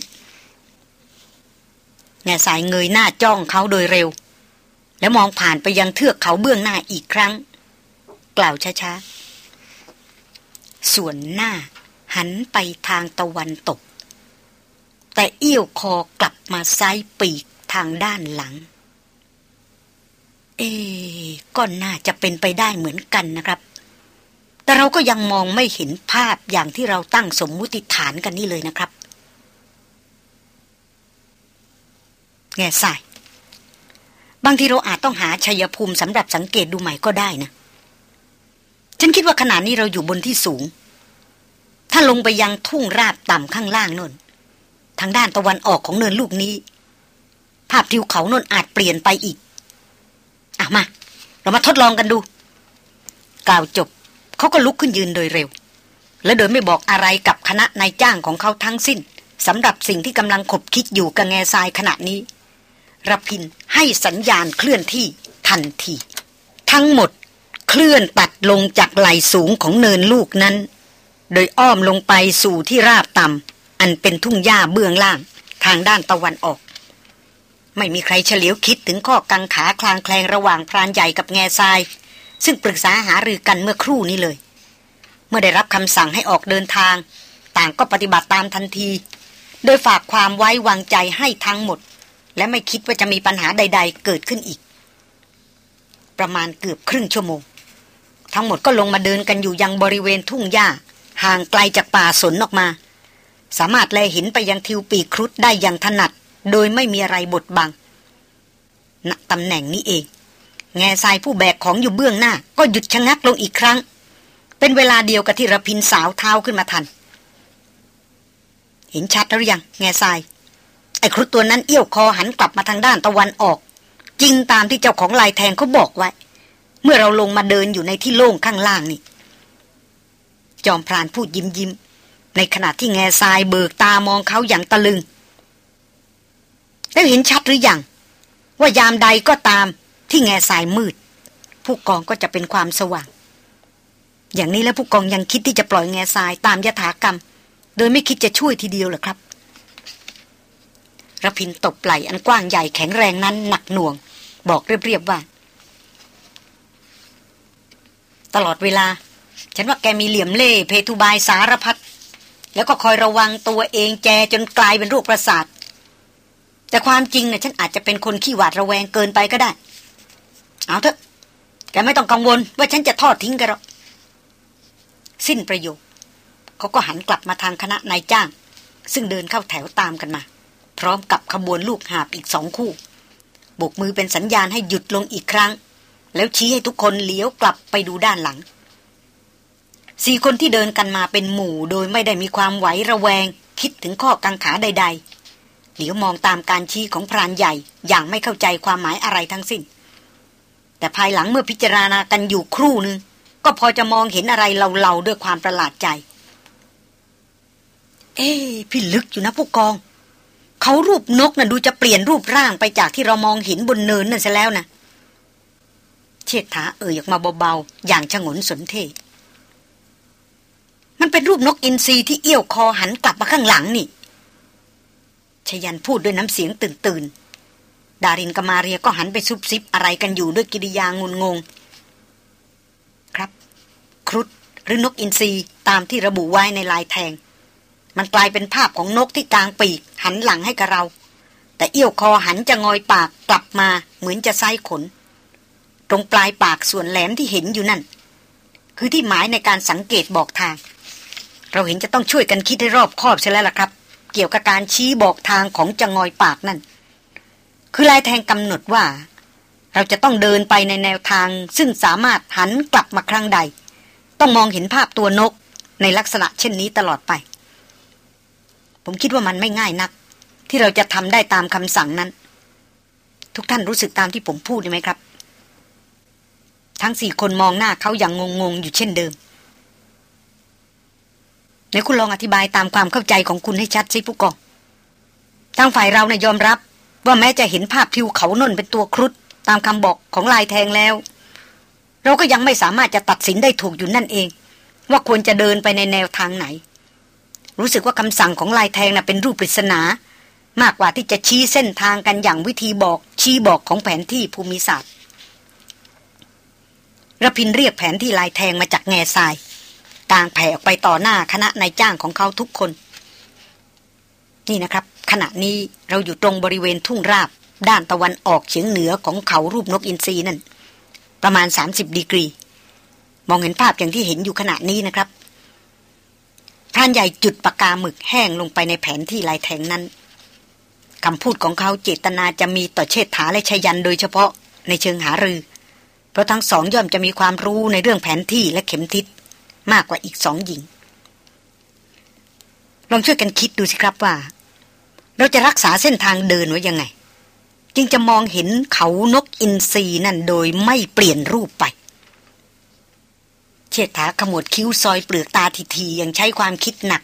Speaker 1: แง่สายเงยหน้าจ้องเขาโดยเร็ว แล้วมองผ่านไปยังเทือกเขาเบื้องหน้าอีกครั้ง กล่าวช้าๆ ส่วนหน้าหันไปทางตะวันตก แต่เอี้ยวคอกลับมาซ้ายปีกทางด้านหลัง เอ๊ก็น่าจะเป็นไปได้เหมือนกันนะครับ แต่เราก็ยังมองไม่เห็นภาพอย่างที่เราตั้งสมมุติฐานกันนี่เลยนะครับ แง่ใส่บางทีเราอาจต้องหาชัยภูมิสำหรับสังเกตดูใหม่ก็ได้นะ ฉันคิดว่าขณะนี้เราอยู่บนที่สูง ถ้าลงไปยังทุ่งราบต่ำข้างล่างนนทางด้านตะวันออกของเนินลูกนี้ ภาพทิวเขานนอาจเปลี่ยนไปอีก อะมา เรามาทดลองกันดู กล่าวจบ เขาก็ลุกขึ้นยืนโดยเร็ว และโดยไม่บอกอะไรกับคณะนายจ้างของเขาทั้งสิ้นสำหรับสิ่งที่กำลังขบคิดอยู่กับแง่ทรายขณะนี้รพินให้สัญญาณเคลื่อนที่ทันทีทัทั้งหมดเคลื่อนตัดลงจากไหลสูงของเนินลูกนั้น โดยอ้อมลงไปสู่ที่ราบต่ำอันเป็นทุ่งหญ้าเบื้องล่างทางด้านตะวันออก ไม่มีใครเฉลียวคิดถึงข้อกังขาคลางแคลงระหว่างพรานใหญ่กับแง่ทราย ซึ่งปรึกษาหารือกันเมื่อครู่นี้เลย เมื่อได้รับคำสั่งให้ออกเดินทาง ต่างก็ปฏิบัติตามทันที โดยฝากความไว้วางใจให้ทั้งหมด และไม่คิดว่าจะมีปัญหาใด ๆ เกิดขึ้นอีก ประมาณเกือบครึ่งชั่วโมง ทั้งหมดก็ลงมาเดินกันอยู่ยังบริเวณทุ่งหญ้า ห่างไกลจากป่าสนออกมา สามารถแลเห็นไปยังทิวปีครุฑได้อย่างถนัด โดยไม่มีอะไรบดบังณตำแหน่งนี้เอง แง่ทรายผู้แบกของอยู่เบื้องหน้า ก็หยุดชะงักลงอีกครั้ง เป็นเวลาเดียวกับที่ระพินสาวเท้าขึ้นมาทัน เห็นชัดหรือยัง แง่ทราย ไอ้ครุฑตัวนั้นเอี้ยวคอหันกลับมาทางด้านตะวันออก จริงตามที่เจ้าของลายแทงเขาบอกไว้ เมื่อเราลงมาเดินอยู่ในที่โล่งข้างล่างนี่ จอมพรานพูดยิ้มยิ้มในขณะที่แง่ทรายเบิกตามองเขาอย่างตะลึง แล้วเห็นชัดหรือยังว่ายามใดก็ตาม ที่แง่ทรายมืด ผู้กองก็จะเป็นความสว่าง อย่างนี้แล้วผู้กองยังคิดที่จะปล่อยแง่ทรายตามยถากรรม โดยไม่คิดจะช่วยทีเดียวหรอครับระพินตบไหลอันกว้างใหญ่แข็งแรงนั้นหนักหน่วง บอกเรียบๆว่า ตลอดเวลา ฉันว่าแกมีเหลี่ยมเล่เพทุบายสารพัดแล้วก็คอยระวังตัวเองแจจนกลายเป็นโรคประสาท แต่ความจริงเนี่ยฉันอาจจะเป็นคนขี้หวาดระแวงเกินไปก็ได้ เอาเถอะ แกไม่ต้องกังวลว่าฉันจะทอดทิ้งกันหรอก สิ้นประโยค เขาก็หันกลับมาทางคณะนายจ้าง ซึ่งเดินเข้าแถวตามกันมา พร้อมกับขบวนลูกหาบอีกสองคู่โบกมือเป็นสัญญาณให้หยุดลงอีกครั้ง แล้วชี้ให้ทุกคนเลี้ยวกลับไปดูด้านหลังสี่คนที่เดินกันมาเป็นหมู่โดยไม่ได้มีความไหวระแวง คิดถึงข้อกังขาใด ๆ เหลียวมองตามการชี้ของพรานใหญ่อย่างไม่เข้าใจความหมายอะไรทั้งสิ้น แต่ภายหลังเมื่อพิจารณากันอยู่ครู่นึง ก็พอจะมองเห็นอะไรเล่าๆด้วยความประหลาดใจ เอ๊พี่ลึกอยู่นะผู้กอง เขารูปนกนะ่ะดูจะเปลี่ยนรูปร่างไปจากที่เรามองเห็นบนเนินนั่นซะแล้วนะเชิดถาเอ่ยออกมาเบาๆ อย่างฉงนสนเทมันเป็นรูปนกอินทรีที่เอี้ยวคอหันกลับมาข้างหลังนี่ชยันพูดด้วยน้ำเสียงตื่นตื่น ดารินกมาเรียก็หันไปซุบซิบอะไรกันอยู่ด้วยกิริยางุนงง ครับ ครุฑหรือนกอินทรีตามที่ระบุไว้ในลายแทง มันกลายเป็นภาพของนกที่กลางปีก หันหลังให้กับเรา แต่เอี้ยวคอหันจะงอยปากกลับมาเหมือนจะไส้ขน ตรงปลายปากส่วนแหลมที่เห็นอยู่นั่น คือที่หมายในการสังเกตบอกทาง เราเห็นจะต้องช่วยกันคิดให้รอบคอบใช่แล้วล่ะครับ เกี่ยวกับการชี้บอกทางของจะงอยปากนั่น คือลายแทงกำหนดว่า เราจะต้องเดินไปในแนวทาง ซึ่งสามารถหันกลับมาครั้งใด ต้องมองเห็นภาพตัวนกในลักษณะเช่นนี้ตลอดไป ผมคิดว่ามันไม่ง่ายนัก ที่เราจะทำได้ตามคำสั่งนั้น ทุกท่านรู้สึกตามที่ผมพูดไหมครับ ทั้งสี่คนมองหน้าเขาอย่างงงๆอยู่เช่นเดิมไหนคุณลองอธิบายตามความเข้าใจของคุณให้ชัดสิผู้กองทางฝ่ายเราเนะ่ยยอมรับ ว่าแม้จะเห็นภาพทิวเขานนเป็นตัวครุฑตามคำบอกของลายแทงแล้ว เราก็ยังไม่สามารถจะตัดสินได้ถูกอยู่นั่นเอง ว่าควรจะเดินไปในแนวทางไหน รู้สึกว่าคำสั่งของลายแทงนะ่ะเป็นรูปปริศนามากกว่าที่จะชี้เส้นทางกันอย่างวิธีบอก ชี้บอกของแผนที่ภูมิศาสตร์ระพินเรียกแผนที่ลายแทงมาจากแง่ทรายกางแผ่ออกไปต่อหน้าคณะนายจ้างของเขาทุกคน นี่นะครับ ขณะนี้เราอยู่ตรงบริเวณทุ่งราบ ด้านตะวันออกเฉียงเหนือของเขารูปนกอินทรีนั่น ประมาณ 30 ดีกรี มองเห็นภาพอย่างที่เห็นอยู่ขณะนี้นะครับท่านใหญ่จุดปากกาหมึกแห้งลงไปในแผนที่ลายแทงนั้นคำพูดของเขาเจตนาจะมีต่อเชษฐาและชยันโดยเฉพาะในเชิงหารือ เพราะทั้งสองย่อมจะมีความรู้ในเรื่องแผนที่และเข็มทิศมากกว่าอีกสองหญิง ลองช่วยกันคิดดูสิครับว่า เราจะรักษาเส้นทางเดินไว้ยังไง จึงจะมองเห็นเขานกอินทรีนั่นโดยไม่เปลี่ยนรูปไป เชิดถาขมวดคิ้วซอยเปลือกตาทีทียังใช้ความคิดหนัก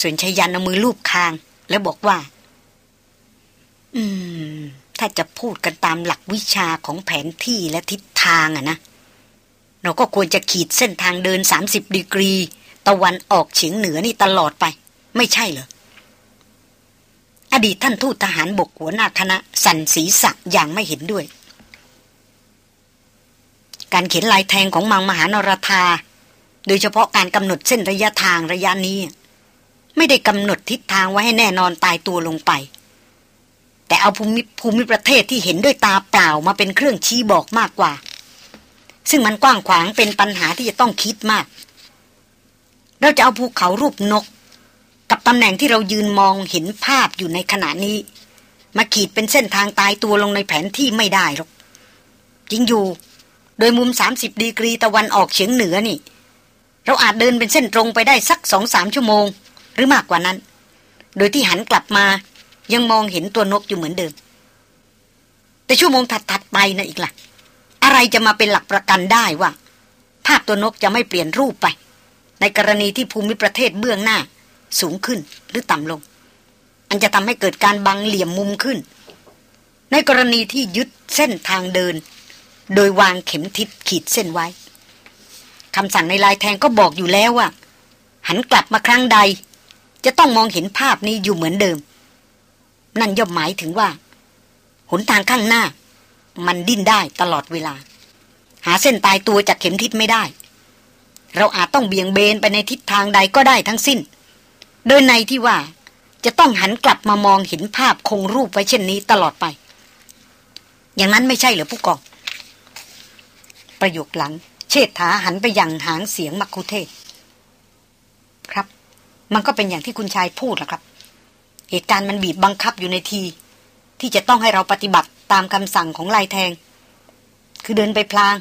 Speaker 1: ส่วนชยันเอามือลูบคาง แล้วบอกว่า อืม ถ้าจะพูดกันตามหลักวิชาของแผนที่และทิศทางอะนะเราก็ควรจะขีดเส้นทางเดิน 30 ดีกรี ตะวันออกเฉียงเหนือนี่ตลอดไป ไม่ใช่เหรอ อดีตท่านทูตทหารบกหัวหน้าคณะ สันศีษะอย่างไม่เห็นด้วย การเขียนลายแทงของมังมหานรธา โดยเฉพาะการกำหนดเส้นระยะทางระยะนี้ ไม่ได้กำหนดทิศทางไว้ให้แน่นอนตายตัวลงไป แต่เอาภูมิภูมิประเทศที่เห็นด้วยตาเปล่ามาเป็นเครื่องชี้บอกมากกว่า ซึ่งมันกว้างขวางเป็นปัญหาที่จะต้องคิดมาก เราจะเอาภูเขารูปนก กับตำแหน่งที่เรายืนมองเห็นภาพอยู่ในขณะนี้ มาขีดเป็นเส้นทางตายตัวลงในแผนที่ไม่ได้หรอกจริงอยู่ โดยมุม 30 ดีกรีตะวันออกเฉียงเหนือนี่ เราอาจเดินเป็นเส้นตรงไปได้สักสองสามชั่วโมง หรือมากกว่านั้น โดยที่หันกลับมายังมองเห็นตัวนกอยู่เหมือนเดิม แต่ชั่วโมงถัดๆไปนะอีกละ่ะ อะไรจะมาเป็นหลักประกันได้ว่าภาพตัวนกจะไม่เปลี่ยนรูปไป ในกรณีที่ภูมิประเทศเบื้องหน้า สูงขึ้นหรือต่ำลง อันจะทำให้เกิดการบังเหลี่ยมมุมขึ้น ในกรณีที่ยึดเส้นทางเดิน โดยวางเข็มทิศขีดเส้นไว้คำสั่งในลายแทงก็บอกอยู่แล้วว่า หันกลับมาครั้งใด จะต้องมองเห็นภาพนี้อยู่เหมือนเดิม นั่นย่อมหมายถึงว่า หนทางข้างหน้า มันดิ้นได้ตลอดเวลา หาเส้นตายตัวจากเข็มทิศไม่ได้ เราอาจต้องเบี่ยงเบนไปในทิศทางใดก็ได้ทั้งสิ้น โดยในที่ว่าจะต้องหันกลับมามองเห็นภาพคงรูปไว้เช่นนี้ตลอดไป อย่างนั้นไม่ใช่เหรอผู้กอง ประโยคหลัง เชษฐาหันไปยังหางเสียงมักคุเทศ ครับ มันก็เป็นอย่างที่คุณชายพูดแหละครับ เหตุการณ์มันบีบบังคับอยู่ในที ที่จะต้องให้เราปฏิบัติตามคำสั่งของลายแทง คือเดินไปพลาง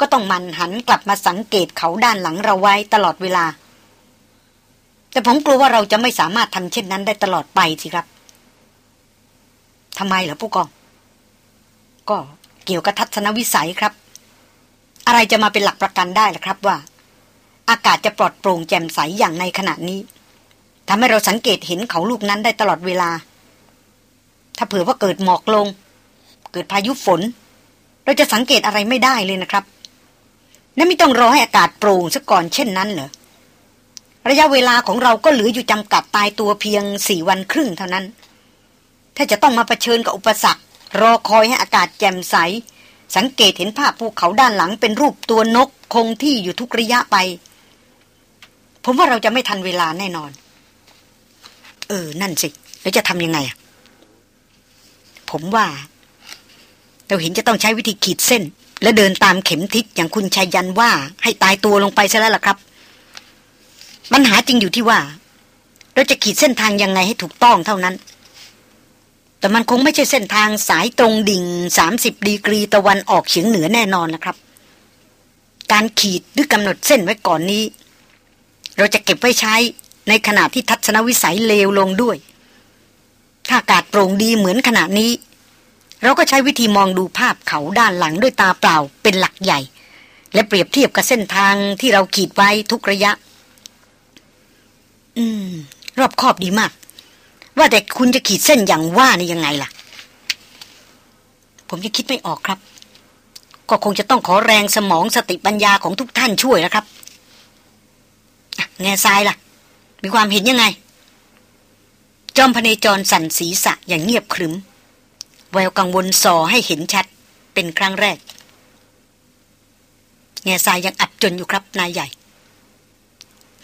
Speaker 1: ก็ต้องมันหันกลับมาสังเกตเขาด้านหลังเราไว้ตลอดเวลา แต่ผมกลัวว่าเราจะไม่สามารถทำเช่นนั้นได้ตลอดไปสิครับทำไมเหรอผู้กอง ก็เกี่ยวกับทัศนวิสัยครับ อะไรจะมาเป็นหลักประกันได้ล่ะครับว่า อากาศจะปลอดโปร่งแจ่มใสอย่างในขณะนี้ทำให้เราสังเกตเห็นเขาลูกนั้นได้ตลอดเวลา ถ้าเผื่อว่าเกิดหมอกลง เกิดพายุฝน เราจะสังเกตอะไรไม่ได้เลยนะครับ และไม่ต้องรอให้อากาศโปร่งซะก่อนเช่นนั้นเหรอ ระยะเวลาของเราก็เหลืออยู่จำกัดตายตัวเพียงสี่วันครึ่งเท่านั้น ถ้าจะต้องมาเผชิญกับอุปสรรค รอคอยให้อากาศแจ่มใส สังเกตเห็นภาพภูเขาด้านหลังเป็นรูปตัวนกคงที่อยู่ทุกระยะไป ผมว่าเราจะไม่ทันเวลาแน่นอน เออ นั่นสิ แล้วจะทำยังไงอะผมว่า เราเห็นจะต้องใช้วิธีขีดเส้น และเดินตามเข็มทิศอย่างคุณชายยันว่า ให้ตายตัวลงไปซะแล้วล่ะครับ ปัญหาจริงอยู่ที่ว่า เราจะขีดเส้นทางยังไงให้ถูกต้องเท่านั้น แต่มันคงไม่ใช่เส้นทางสายตรงดิ่งสามสิบดีกรีตะวันออกเฉียงเหนือแน่นอนนะครับ การขีดหรือกำหนดเส้นไว้ก่อนนี้ เราจะเก็บไว้ใช้ในขณะที่ทัศนวิสัยเลวลงด้วย ถ้าอากาศโปร่งดีเหมือนขณะนี้ เราก็ใช้วิธีมองดูภาพเขาด้านหลังด้วยตาเปล่าเป็นหลักใหญ่ และเปรียบเทียบกับเส้นทางที่เราขีดไว้ทุกระยะ อืม รอบคอบดีมาก ว่าแต่คุณจะขีดเส้นอย่างว่านี่ยังไงล่ะ ผมยังคิดไม่ออกครับ ก็คงจะต้องขอแรงสมองสติปัญญาของทุกท่านช่วยแล้วครับแง่ทรายล่ะ มีความเห็นยังไง จอมพเนจรสั่นศีรษะอย่างเงียบขรึม แววกังวลสอให้เห็นชัดเป็นครั้งแรก แง่ทรายยังอับจนอยู่ครับนายใหญ่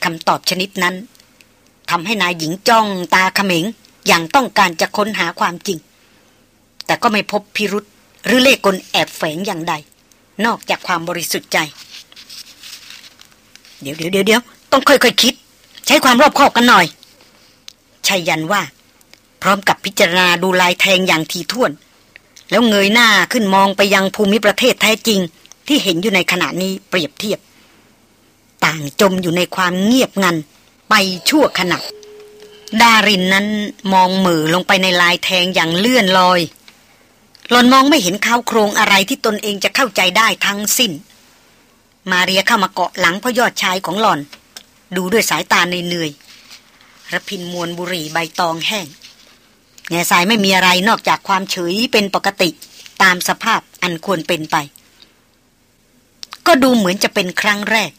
Speaker 1: คำตอบชนิดนั้น ทำให้นายหญิงจ้องตาเขม็งอย่างต้องการจะค้นหาความจริง แต่ก็ไม่พบพิรุษหรือเลขกลแอบแฝงอย่างใด นอกจากความบริสุทธิ์ใจ เดี๋ยวเดี๋ยวเดี๋ยวต้องค่อยๆคคิด ใช้ความรอบคอบกันหน่อยชัยยันว่า พร้อมกับพิจารณาดูลายแทงอย่างทีท่วน แล้วเงยหน้าขึ้นมองไปยังภูมิประเทศแท้จริง ที่เห็นอยู่ในขณะนี้เปรียบเทียบ ต่างจมอยู่ในความเงียบงัน ไปชั่วขณะดารินนั้นมองมือลงไปในลายแทงอย่างเลื่อนลอย หลอนมองไม่เห็นข้าวโครงอะไรที่ตนเองจะเข้าใจได้ทั้งสิ้น มาเรียเข้ามาเกาะหลังพ่อยอดชายของหลอน ดูด้วยสายตาในเหนื่อยระพินมวนบุหรี่ใบตองแห้งแง่ทรายไม่มีอะไรนอกจากความเฉยเป็นปกติตามสภาพอันควรเป็นไป ก็ดูเหมือนจะเป็นครั้งแรก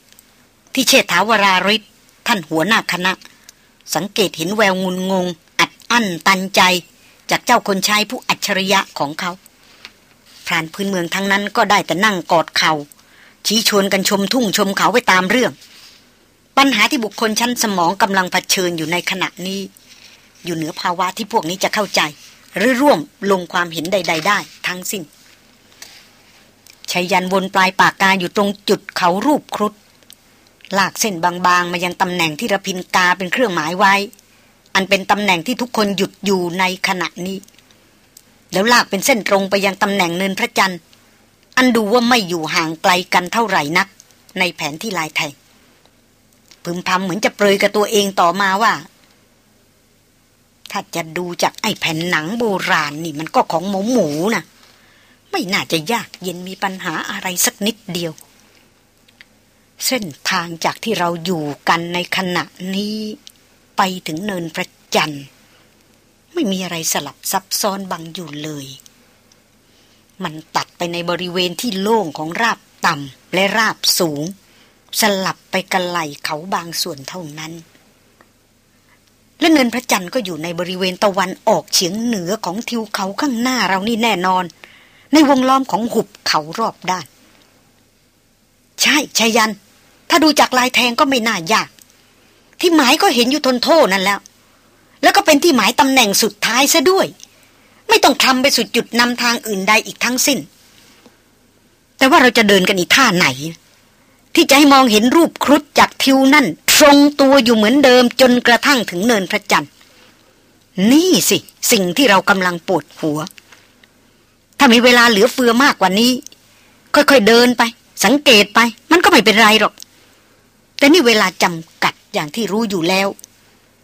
Speaker 1: ที่เชษฐาวราริศ ท่านหัวหน้าคณะ สังเกตเห็นแววงุนงง อัดอั้นตันใจ จากเจ้าคนใชายผู้อัจฉริยะของเขาพรานพื้นเมืองทั้งนั้นก็ได้แต่นั่งกอดเขา่าชี้ชวนกันชมทุ่งชมเขาไปตามเรื่อง ปัญหาที่บุคคลชั้นสมองกำลังเผชิญอยู่ในขณะนี้ อยู่เหนือภาวะที่พวกนี้จะเข้าใจ หรือร่วมลงความเห็นใด ๆ ได้ทั้งสิ้นชายันวนปลายปากกาอยู่ตรงจุดเขารูปครุฑ ลากเส้นบางๆ มายังตำแหน่งที่ระพินกาเป็นเครื่องหมายไว้ อันเป็นตำแหน่งที่ทุกคนหยุดอยู่ในขณะนี้ แล้วลากเป็นเส้นตรงไปยังตำแหน่งเนินพระจันทร์ อันดูว่าไม่อยู่ห่างไกลกันเท่าไหร่นัก ในแผนที่ลายไทย พึมพำเหมือนจะเปรยกับตัวเองต่อมาว่า ถ้าจะดูจากไอ้แผ่นหนังโบราณนี่มันก็ของหมูหมูนะ่ะไม่น่าจะยากเย็นมีปัญหาอะไรสักนิดเดียว เส้นทางจากที่เราอยู่กันในขณะนี้ ไปถึงเนินพระจันทร์ไม่มีอะไรสลับซับซ้อนบังอยู่เลย มันตัดไปในบริเวณที่โล่งของราบต่ำและราบสูง สลับไปกระไหลเขาบางส่วนเท่านั้น และเนินพระจันทร์ก็อยู่ในบริเวณตะวันออกเฉียงเหนือของทิวเขาข้างหน้าเรานี่แน่นอน ในวงล้อมของหุบเขารอบด้าน ใช่ชายัน ถ้าดูจากลายแทงก็ไม่น่ายาก ที่หมายก็เห็นอยู่ทนโทษนั่นแล้ว แล้วก็เป็นที่หมายตำแหน่งสุดท้ายซะด้วย ไม่ต้องคลำไปสุดจุดนำทางอื่นใดอีกทั้งสิ้น แต่ว่าเราจะเดินกันอีกท่าไหน ที่จะให้มองเห็นรูปครุฑจากทิวนั่นทรงตัวอยู่เหมือนเดิมจนกระทั่งถึงเนินพระจันทร์นี่สิ สิ่งที่เรากำลังปวดหัว ถ้ามีเวลาเหลือเฟือมากกว่านี้ ค่อยๆเดินไป สังเกตไป มันก็ไม่เป็นไรหรอก แต่นี่เวลาจำกัดอย่างที่รู้อยู่แล้ว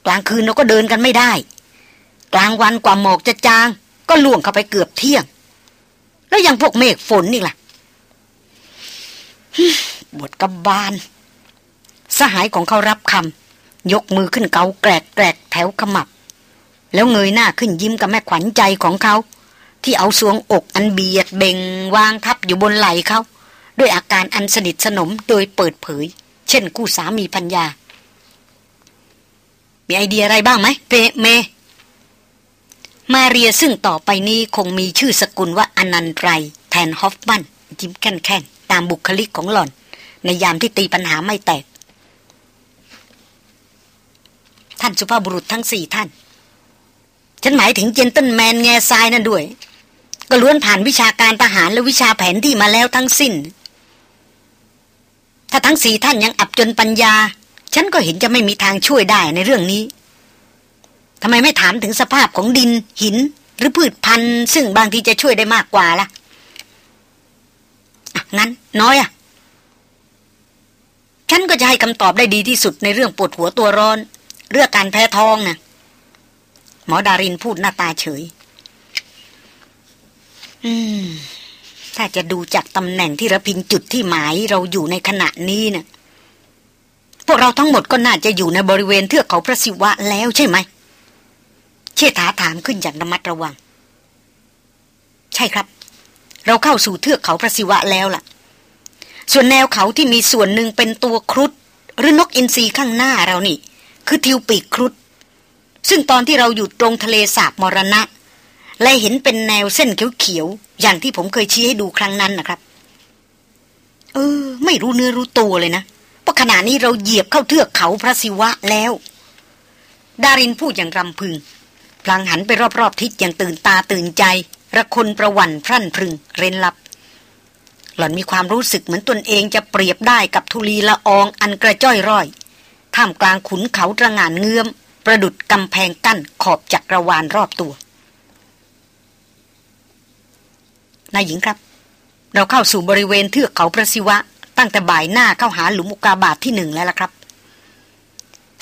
Speaker 1: กลางคืนเราก็เดินกันไม่ได้ กลางวันกว่าหมอกจะจาง ก็ล่วงเข้าไปเกือบเที่ยง แล้วยังพวกเมฆฝนนี่ล่ะบทกบบาล สหายของเขารับคำยกมือขึ้นเกาแกรกแกรกแถวขมับ แล้วเงยหน้าขึ้นยิ้มกับแม่ขวัญใจของเขา ที่เอาสวงอกอันเบียดเบ่งวางทับอยู่บนไหล่เขา ด้วยอาการอันสนิทสนมโดยเปิดเผย เช่นคู่สามีพัญญา มีไอเดียอะไรบ้างไหมเปเม มาเรียซึ่งต่อไปนี้คงมีชื่อสกุลว่าอนันไรแทนฮอฟมันยิ้มแค่นๆตามบุคลิกของหล่อน ในยามที่ตีปัญหาไม่แตก ท่านสุภาพบุรุษทั้งสี่ท่าน ฉันหมายถึงเจนตันแมนแง่ทรายนั่นด้วย ก็ล้วนผ่านวิชาการทหารและวิชาแผนที่มาแล้วทั้งสิ้น ถ้าทั้งสี่ท่านยังอับจนปัญญา ฉันก็เห็นจะไม่มีทางช่วยได้ในเรื่องนี้ทำไมไม่ถามถึงสภาพของดิน หิน หรือพืชพันธุ์ซึ่งบางทีจะช่วยได้มากกว่าล่ะะงั้น น้อยอะฉันก็จะให้คำตอบได้ดีที่สุดในเรื่องปวดหัวตัวร้อน เรื่องการแพ้ท้องนะหมอดารินพูดหน้าตาเฉย อืม ถ้าจะดูจากตำแหน่งที่ระพินจุดที่หมายเราอยู่ในขณะนี้นะ่ะพวกเราทั้งหมดก็น่าจะอยู่ในบริเวณเทือกเขาพระศิวะแล้วใช่ไหม เชษฐาถามขึ้นอย่างระมัดระวัง ใช่ครับ เราเข้าสู่เทือกเขาพระศิวะแล้วล่ะ ส่วนแนวเขาที่มีส่วนหนึ่งเป็นตัวครุฑหรือนกอินทรีข้างหน้าเรานี่ คือทิวปีกครุฑซึ่งตอนที่เราอยู่ตรงทะเลสาบมรณะ และเห็นเป็นแนวเส้นเขียวๆอย่างที่ผมเคยชี้ให้ดูครั้งนั้นนะครับ เออ ไม่รู้เนื้อรู้ตัวเลยนะเพราะขณะนี้เราเหยียบเข้าเทือกเขาพระศิวะแล้ว ดารินพูดอย่างรำพึง พลางหันไปรอบๆทิศอย่างตื่นตาตื่นใจ ระคนประวันพรั่นพึง เร้นลับ หล่อนมีความรู้สึกเหมือนตนเองจะเปรียบได้กับทุลีละอองอันกระจ้อยร่อย ท่ามกลางขุนเขาตระงานเงื้อม ประดุดกำแพงกั้นขอบจักรวาลรอบตัว นายหญิงครับ เราเข้าสู่บริเวณเทือกเขาพระศิวะ ตั้งแต่บ่ายหน้าเข้าหาหลุมอุกาบาทที่หนึ่งแล้วล่ะครับ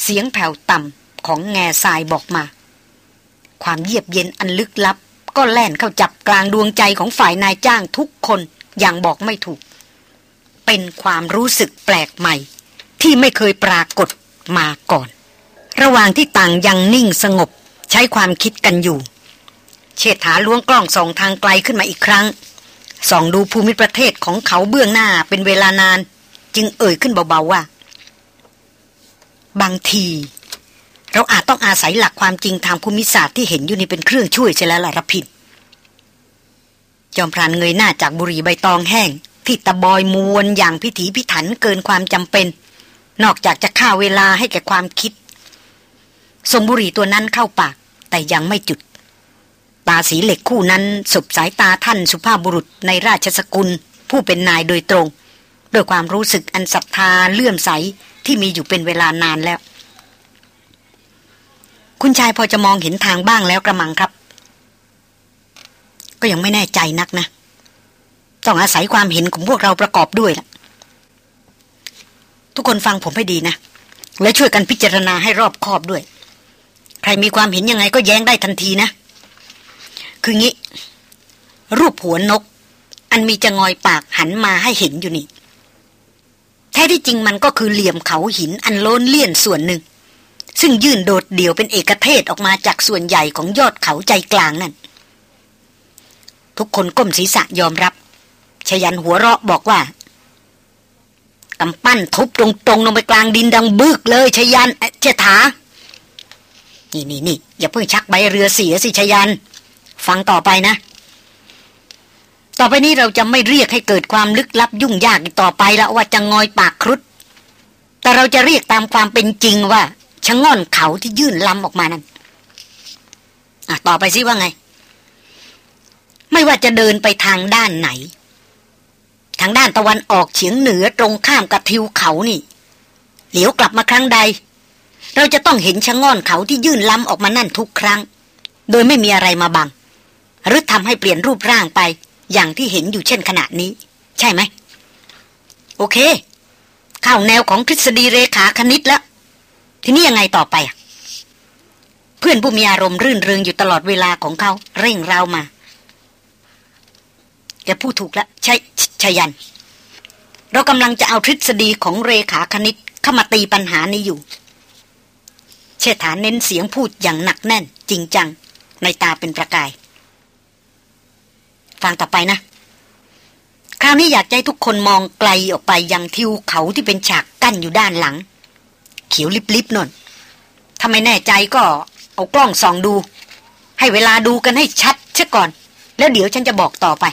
Speaker 1: เสียงแผ่วต่ำของแง่ทรายบอกมา ความเยียบเย็นอันลึกลับ ก็แล่นเข้าจับกลางดวงใจของฝ่ายนายจ้างทุกคนอย่างบอกไม่ถูก เป็นความรู้สึกแปลกใหม่ ที่ไม่เคยปรากฏมาก่อน ระหว่างที่ต่างยังนิ่งสงบใช้ความคิดกันอยู่ เชษฐาล้วงกล้องส่องทางไกลขึ้นมาอีกครั้ง ส่องดูภูมิประเทศของเขาเบื้องหน้าเป็นเวลานาน จึงเอ่ยขึ้นเบาๆว่า บางที เราอาจต้องอาศัยหลักความจริงทางภูมิศาสตร์ที่เห็นอยู่นี่เป็นเครื่องช่วยใช่แล้วล่ะรพินจอมพรานเงยหน้าจากบุหรี่ใบตองแห้ง ที่ตะบอยมวนอย่างพิถีพิถันเกินความจำเป็น นอกจากจะฆ่าเวลาให้แก่ความคิดส่งบุหรี่ตัวนั้นเข้าปากแต่ยังไม่จุด ตาสีเหล็กคู่นั้นสบสายตาท่านสุภาพบุรุษในราชสกุล ผู้เป็นนายโดยตรงด้วยความรู้สึกอันศรัทธาเลื่อมใสที่มีอยู่เป็นเวลานานแล้ว คุณชายพอจะมองเห็นทางบ้างแล้วกระมังครับ ก็ยังไม่แน่ใจนักนะ ต้องอาศัยความเห็นของพวกเราประกอบด้วยล่ะ ทุกคนฟังผมให้ดีนะ และช่วยกันพิจารณาให้รอบคอบด้วย ใครมีความเห็นยังไงก็แย้งได้ทันทีนะ คืองี้ รูปหัวนก อันมีจะงอยปากหันมาให้เห็นอยู่นี่ แท้ที่จริงมันก็คือเหลี่ยมเขาหินอันโล้นเลี่ยนส่วนหนึ่ง ซึ่งยื่นโดดเดี่ยวเป็นเอกเทศออกมาจากส่วนใหญ่ของยอดเขาใจกลางนั่น ทุกคนก้มศีรษะยอมรับชยันหัวเราะบอกว่ากำปั้นทุบตรงๆลงไปกลางดินดังบึกเลยชยันเจถานี่นี่นี่อย่าเพิ่งชักใบเรือเสียสิชยัน ฟังต่อไปนะ ต่อไปนี้เราจะไม่เรียกให้เกิดความลึกลับยุ่งยากต่อไปแล้วว่าจะงอยปากครุฑแต่เราจะเรียกตามความเป็นจริงว่าชะง่อนเขาที่ยื่นลำออกมานั้นอะต่อไปสิว่าไง ไม่ว่าจะเดินไปทางด้านไหน ทางด้านตะวันออกเฉียงเหนือตรงข้ามกับทิวเขานี่ เหลียวกลับมาครั้งใด เราจะต้องเห็นชะง่อนเขาที่ยื่นล้ำออกมานั่นทุกครั้ง โดยไม่มีอะไรมาบัง หรือทำให้เปลี่ยนรูปร่างไป อย่างที่เห็นอยู่เช่นขณะนี้ ใช่ไหม โอเค เข้าแนวของทฤษฎีเรขาคณิตแล้ว ทีนี้ยังไงต่อไป เพื่อนผู้มีอารมณ์รื่นเริงอยู่ตลอดเวลาของเขาเร่งเรามาแกพูดถูกแล้วใช่ชยัน เรากำลังจะเอาทฤษฎีของเรขาคณิตเข้ามาตีปัญหานี้อยู่ เชษฐาเน้นเสียงพูดอย่างหนักแน่น จริงจัง ในตาเป็นประกาย ฟังต่อไปนะ คราวนี้อยากให้ทุกคนมองไกลออกไปยังทิวเขาที่เป็นฉากกั้นอยู่ด้านหลัง เขียวลิบๆนนถ้าไม่แน่ใจก็เอากล้องส่องดู ให้เวลาดูกันให้ชัดเช่ก่อน แล้วเดี๋ยวฉันจะบอกต่อไป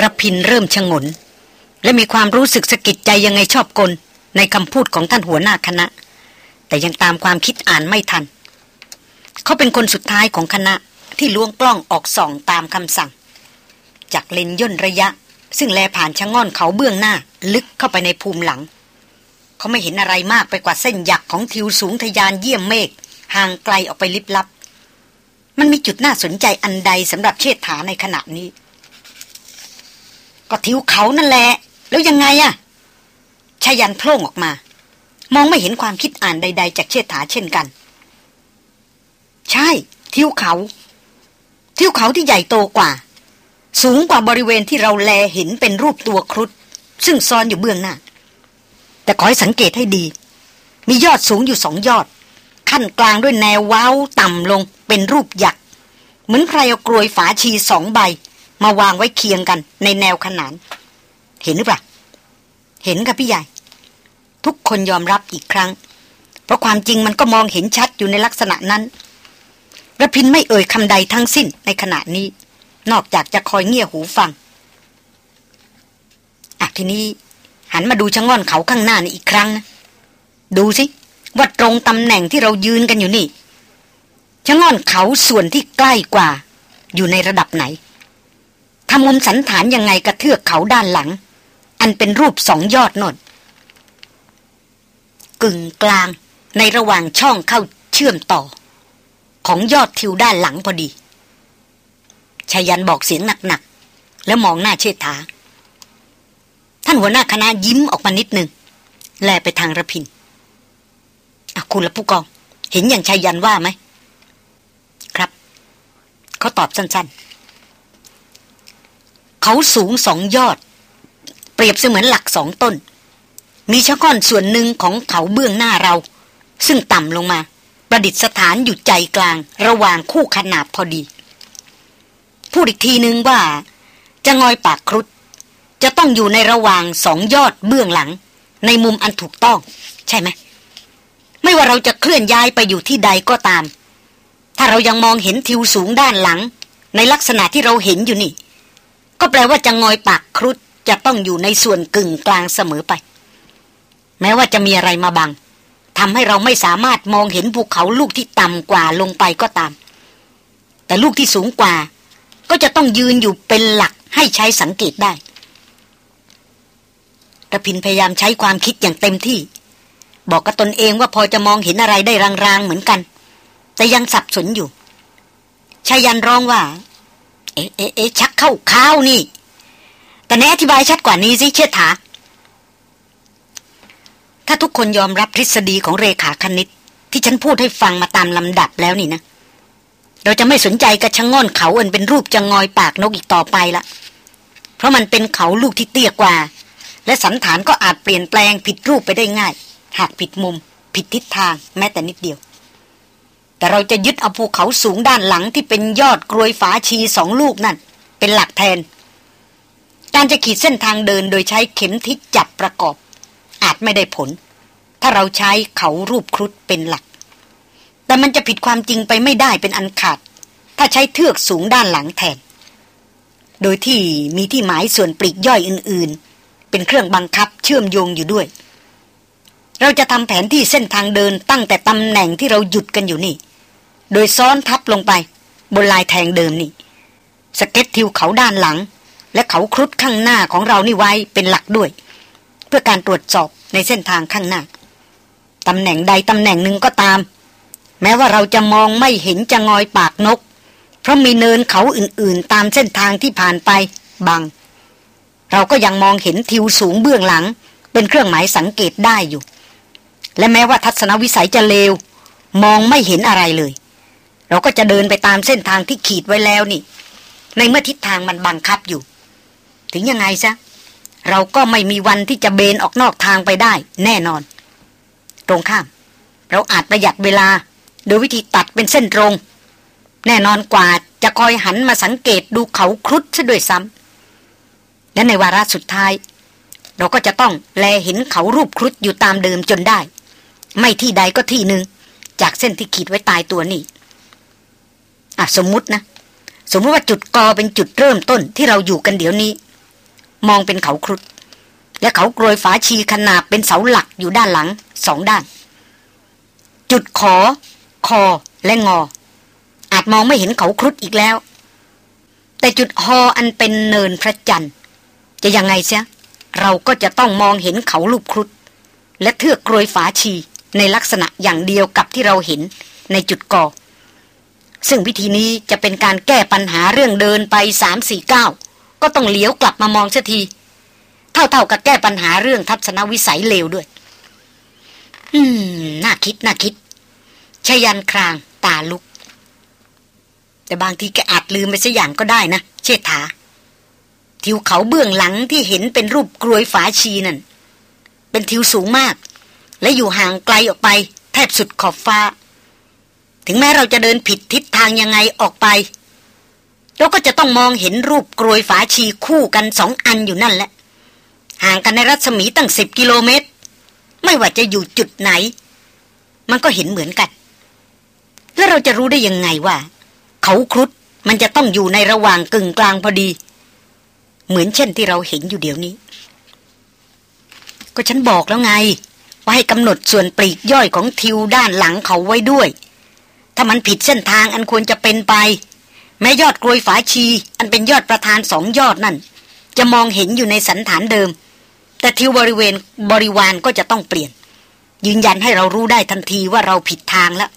Speaker 1: รพินเริ่มชงน และมีความรู้สึกสะกิดใจยังไงชอบกล ในคำพูดของท่านหัวหน้าคณะ แต่ยังตามความคิดอ่านไม่ทัน เขาเป็นคนสุดท้ายของคณะ ที่ล้วงกล้องออกส่องตามคำสั่ง จากเลนย่นระยะ ซึ่งแลผ่านชะง่อนเขาเบื้องหน้า ลึกเข้าไปในภูมิหลัง เขาไม่เห็นอะไรมากไปกว่าเส้นหยักของทิวสูงทยานเยี่ยมเมฆห่างไกลออกไปลิบลับ มันมีจุดน่าสนใจอันใดสำหรับเชษฐาในขณะนี้ ก็ทิวเขานั่นแหละแล้วยังไงอะชายันโพล่งออกมา มองไม่เห็นความคิดอ่านใด ๆ จากเชษฐาเช่นกัน ใช่ ทิวเขา ทิวเขาที่ใหญ่โตกว่า สูงกว่าบริเวณที่เราแลเห็นเป็นรูปตัวครุฑซึ่งซ่อนอยู่เบื้องหน้า แต่ขอให้สังเกตให้ดี มียอดสูงอยู่สองยอด ขั้นกลางด้วยแนวว้าวต่ำลงเป็นรูปหยักเหมือนใครเอากลวยฝาชีสองใบ มาวางไว้เคียงกันในแนวขนาน เห็นหรือเปล่าเห็นค่ะพี่ใหญ่ ทุกคนยอมรับอีกครั้ง เพราะความจริงมันก็มองเห็นชัดอยู่ในลักษณะนั้น ระพินไม่เอ่ยคำใดทั้งสิ้นในขณะนี้ นอกจากจะคอยเงี่ยหูฟังอะทีนี้ หันมาดูชะง่อนเขาข้างหน้านี่อีกครั้งนะดูสิว่าตรงตำแหน่งที่เรายืนกันอยู่นี่ชะง่อนเขาส่วนที่ใกล้กว่า อยู่ในระดับไหนทำมุมสันฐานยังไงกระเทือกเขาด้านหลัง อันเป็นรูปสองยอดนนกึ่งกลางในระหว่างช่องเข้าเชื่อมต่อ ของยอดทิวด้านหลังพอดีชายันบอกเสียงหนักๆ แล้วมองหน้าเชษฐา ท่านหัวหน้าคณะยิ้มออกมานิดนึง แลไปทางระพินคุณละผู้กอง เห็นอย่างชายันว่าไหม ครับ เขาตอบสั้นๆ เขาสูงสองยอด เปรียบเสมือนหลักสองต้น มีชะก้อนส่วนหนึ่งของเขาเบื้องหน้าเรา ซึ่งต่ำลงมา ประดิษฐานอยู่ใจกลาง ระหว่างคู่ขนาบพอดี พูดอีกทีนึงว่า จะงอยปากครุฑจะต้องอยู่ในระหว่างสองยอดเบื้องหลัง ในมุมอันถูกต้อง ใช่ไหม ไม่ว่าเราจะเคลื่อนย้ายไปอยู่ที่ใดก็ตาม ถ้าเรายังมองเห็นทิวสูงด้านหลัง ในลักษณะที่เราเห็นอยู่นี่ ก็แปลว่าจะงอยปากครุฑจะต้องอยู่ในส่วนกึ่งกลางเสมอไป แม้ว่าจะมีอะไรมาบัง ทำให้เราไม่สามารถมองเห็นภูเขาลูกที่ต่ำกว่าลงไปก็ตาม แต่ลูกที่สูงกว่า ก็จะต้องยืนอยู่เป็นหลักให้ใช้สังเกตได้กระพินพยายามใช้ความคิดอย่างเต็มที่ บอกกับตนเองว่าพอจะมองเห็นอะไรได้รางๆเหมือนกัน แต่ยังสับสนอยู่ชายันร้องว่า เอ๊ะเอ๊ะชักเข้าข้าวนี่ แต่แนอธิบายชัดกว่านี้สิเชิดถา ถ้าทุกคนยอมรับทฤษฎีของเรขาคณิต ที่ฉันพูดให้ฟังมาตามลำดับแล้วนี่นะ เราจะไม่สนใจกระชงง่อนเขาอันเป็นรูปจะงอยปากนกอีกต่อไปละเพราะมันเป็นเขาลูกที่เตี้ยกว่า และสันฐานก็อาจเปลี่ยนแปลงผิดรูปไปได้ง่าย หากผิดมุม ผิดทิศทางแม้แต่นิดเดียว แต่เราจะยึดเอาภูเขาสูงด้านหลังที่เป็นยอดกรวยฝาชีสองลูกนั่น เป็นหลักแทน การจะขีดเส้นทางเดินโดยใช้เข็มทิศจับประกอบ อาจไม่ได้ผล ถ้าเราใช้เขารูปครุฑเป็นหลัก แต่มันจะผิดความจริงไปไม่ได้เป็นอันขาด ถ้าใช้เทือกสูงด้านหลังแทน โดยที่มีที่หมายส่วนปลีกย่อยอื่น ๆ เป็นเครื่องบังคับเชื่อมโยงอยู่ด้วย เราจะทำแผนที่เส้นทางเดินตั้งแต่ตำแหน่งที่เราหยุดกันอยู่นี่ โดยซ้อนทับลงไป บนลายแทงเดิมนี่ สเก็ตทิวเขาด้านหลัง และเขาครุฑข้างหน้าของเรานี่ไว้เป็นหลักด้วย เพื่อการตรวจสอบในเส้นทางข้างหน้าตำแหน่งใดตำแหน่งหนึ่งก็ตาม แม้ว่าเราจะมองไม่เห็นจะงอยปากนก เพราะมีเนินเขาอื่นๆ ตามเส้นทางที่ผ่านไปบังเราก็ยังมองเห็นทิวสูงเบื้องหลัง เป็นเครื่องหมายสังเกตได้อยู่ และแม้ว่าทัศนวิสัยจะเลว มองไม่เห็นอะไรเลย เราก็จะเดินไปตามเส้นทางที่ขีดไว้แล้วนี่ ในเมื่อทิศทางมันบังคับอยู่ ถึงยังไงซะ เราก็ไม่มีวันที่จะเบนออกนอกทางไปได้ แน่นอน ตรงข้าม เราอาจประหยัดเวลา โดยวิธีตัดเป็นเส้นตรง แน่นอนกว่าจะคอยหันมาสังเกตดูเขาครุฑซะด้วยซ้ำและในวาระสุดท้าย เราก็จะต้องแลเห็นเขารูปครุฑอยู่ตามเดิมจนได้ ไม่ที่ใดก็ที่หนึ่งจากเส้นที่ขีดไว้ตายตัวนี้อะสมมุตินะ สมมติว่าจุดกอเป็นจุดเริ่มต้นที่เราอยู่กันเดี๋ยวนี้ มองเป็นเขาครุฑและเขากรวยฝาชีขนาบเป็นเสาหลักอยู่ด้านหลังสองด้าน จุดขอ คอและงอ อาจมองไม่เห็นเขาครุฑอีกแล้ว แต่จุดหออันเป็นเนินพระจันทร์ จะยังไงเสียเราก็จะต้องมองเห็นเขาลูกครุฑและเทือกกรวยฝาชีในลักษณะอย่างเดียวกับที่เราเห็นในจุดกอซึ่งวิธีนี้จะเป็นการแก้ปัญหาเรื่องเดินไปสามสี่เก้า ก็ต้องเลี้ยวกลับมามองเสียทีเท่าๆกับแก้ปัญหาเรื่องทัศนวิสัยเลวด้วย อืม น่าคิด น่าคิด ชยันคราง ตาลุก แต่บางทีแกอาจลืมไปสัอย่างก็ได้นะ เชษฐา ทิวเขาเบื้องหลังที่เห็นเป็นรูปกรวยฝาชีนั่น เป็นทิวสูงมาก และอยู่ห่างไกลออกไป แทบสุดขอบฟ้า ถึงแม้เราจะเดินผิดทิศทางยังไงออกไป เราก็จะต้องมองเห็นรูปกรวยฝาชีคู่กันสองอันอยู่นั่นแหละ ห่างกันในรัศมีตั้งสิบกิโลเมตร ไม่ว่าจะอยู่จุดไหน มันก็เห็นเหมือนกัน แล้วเราจะรู้ได้ยังไงว่า เขาครุฑมันจะต้องอยู่ในระหว่างกึ่งกลางพอดี เหมือนเช่นที่เราเห็นอยู่เดี๋ยวนี้ ก็ฉันบอกแล้วไง ว่าให้กำหนดส่วนปลีกย่อยของทิวด้านหลังเขาไว้ด้วย ถ้ามันผิดเส้นทางอันควรจะเป็นไป แม้ยอดกลวยฝาชี อันเป็นยอดประธานสองยอดนั่น จะมองเห็นอยู่ในสันฐานเดิม แต่ทิวบริเวณบริวารก็จะต้องเปลี่ยน ยืนยันให้เรารู้ได้ทันทีว่าเราผิดทางแล้ว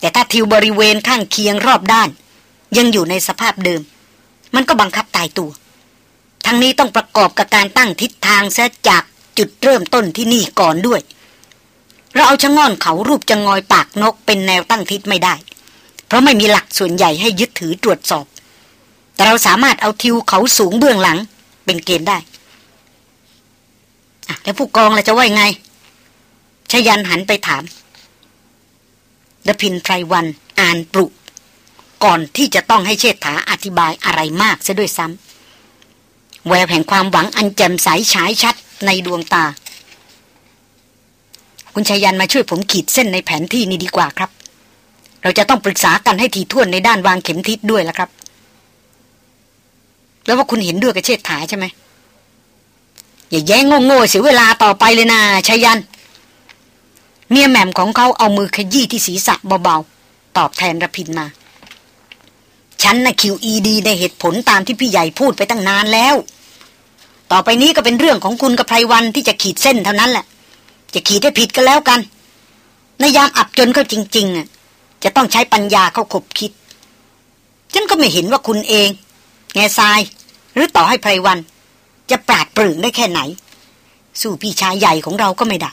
Speaker 1: แต่ถ้าทิวบริเวณข้างเคียงรอบด้าน ยังอยู่ในสภาพเดิม มันก็บังคับตายตัว ทั้งนี้ต้องประกอบกับการตั้งทิศทางซะจากจุดเริ่มต้นที่นี่ก่อนด้วย เราเอาชะง่อนเขารูปจะงอยปากนกเป็นแนวตั้งทิศไม่ได้ เพราะไม่มีหลักส่วนใหญ่ให้ยึดถือตรวจสอบ แต่เราสามารถเอาทิวเขาสูงเบื้องหลัง เป็นเกณฑ์ได้แล้วผู้กองล่ะจะว่ายไงชยันหันไปถามดพินไพรวันอ่านปลุกก่อนที่จะต้องให้เชษฐาอธิบายอะไรมากซะด้วยซ้ำแววแห่งความหวังอันแจ่มใสฉายชัดในดวงตา คุณชายันมาช่วยผมขีดเส้นในแผนที่นี้ดีกว่าครับ เราจะต้องปรึกษากันให้ทีท่วนในด้านวางเข็มทิศด้วยละครับ แล้วว่าคุณเห็นด้วยกับเชษฐาใช่ไหมอย่าแย้งโง่ๆเสียเวลาต่อไปเลยนะชายัน เมียแหม่มของเขาเอามือขยี้ที่ศีรษะเบาๆ ตอบแทนระพินมา ฉันนะคิวอีดีในเหตุผลตามที่พี่ใหญ่พูดไปตั้งนานแล้ว ต่อไปนี้ก็เป็นเรื่องของคุณกับไพรวันที่จะขีดเส้นเท่านั้นแหละ จะขีดให้ผิดก็แล้วกันในยามอับจนเขาจริงๆอะ จะต้องใช้ปัญญาเข้าขบคิด ฉันก็ไม่เห็นว่าคุณเอง แง่ทราย หรือต่อให้ไพรวัน จะปราดปรืงได้แค่ไหน สู้พี่ชายใหญ่ของเราก็ไม่ได้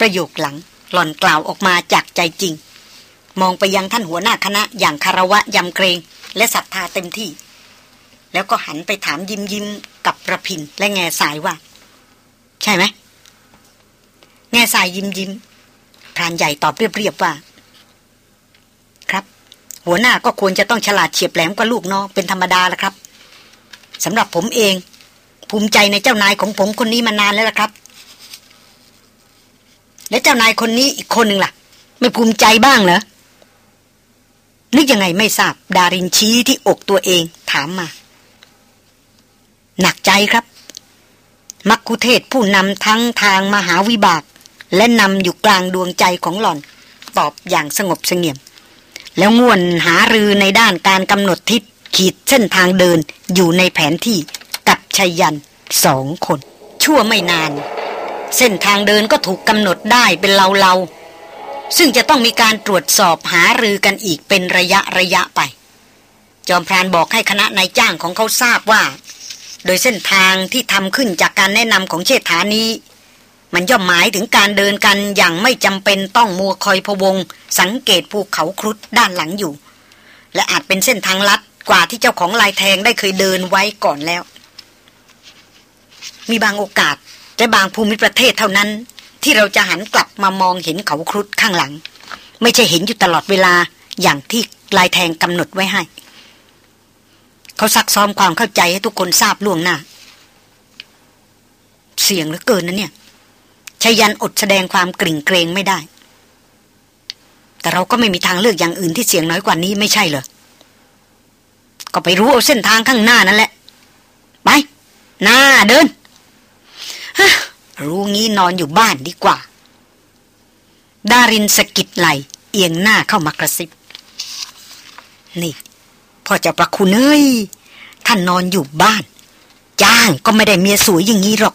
Speaker 1: ประโยคหลังหล่อนกล่าวออกมาจากใจจริง มองไปยังท่านหัวหน้าคณะอย่างคารวะยำเกรง และศรัทธาเต็มที่ แล้วก็หันไปถามยิ้มยิ้มกับประพินและแง่สายว่า ใช่ไหมแง่สายยิ้มยิ้มพรานใหญ่ตอบเรียบๆว่า ครับ หัวหน้าก็ควรจะต้องฉลาดเฉียบแหลมกว่าลูกน้องเป็นธรรมดาละครับสำหรับผมเอง ภูมิใจในเจ้านายของผมคนนี้มานานแล้วละครับ และเจ้านายคนนี้อีกคนหนึ่งล่ะ ไม่ภูมิใจบ้างเหรอนึกยังไงไม่ทราบ ดารินชี้ที่อกตัวเองถามมา หนักใจครับ มักคุเทศผู้นำทั้งทางมหาวิบาก และนำอยู่กลางดวงใจของหล่อน ตอบอย่างสงบเสงี่ยม แล้วง่วนหารือในด้านการกำหนดทิศขีดเส้นทางเดินอยู่ในแผนที่กับชัยยันสองคน ชั่วไม่นาน เส้นทางเดินก็ถูกกำหนดได้เป็นเลาๆ ซึ่งจะต้องมีการตรวจสอบหารือกันอีกเป็นระยะระยะไป จอมพรานบอกให้คณะนายจ้างของเขาทราบว่า โดยเส้นทางที่ทำขึ้นจากการแนะนำของเชษฐานี้ มันย่อมหมายถึงการเดินกันอย่างไม่จำเป็นต้องมัวคอยพวง สังเกตภูเขาครุฑด้านหลังอยู่ และอาจเป็นเส้นทางลัดกว่าที่เจ้าของลายแทงได้เคยเดินไว้ก่อนแล้ว มีบางโอกาสและบางภูมิประเทศเท่านั้น ที่เราจะหันกลับมามองเห็นเขาครุฑข้างหลัง ไม่ใช่เห็นอยู่ตลอดเวลาอย่างที่ลายแทงกำหนดไว้ให้ เขาซักซ้อมความเข้าใจให้ทุกคนทราบล่วงหน้า เสียงเหลือเกินนะเนี่ย ชยันอดแสดงความกริ่งเกรงไม่ได้ แต่เราก็ไม่มีทางเลือกอย่างอื่นที่เสียงน้อยกว่านี้ไม่ใช่เหรอ ก็ไปรู้เอาเส้นทางข้างหน้านั่นแหละ ไป หน้าเดินรู้งี้นอนอยู่บ้านดีกว่า ดารินสกิดไหล เอียงหน้าเข้ามากระซิบ นี่พ่อจะประคุณเอ้ยท่านนอนอยู่บ้าน จ้างก็ไม่ได้เมียสวยอย่างนี้หรอก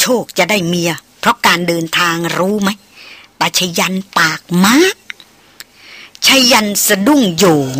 Speaker 1: โชคจะได้เมีย เพราะการเดินทางรู้ไหมปาชยันปากมากชยันสะดุ้งโยง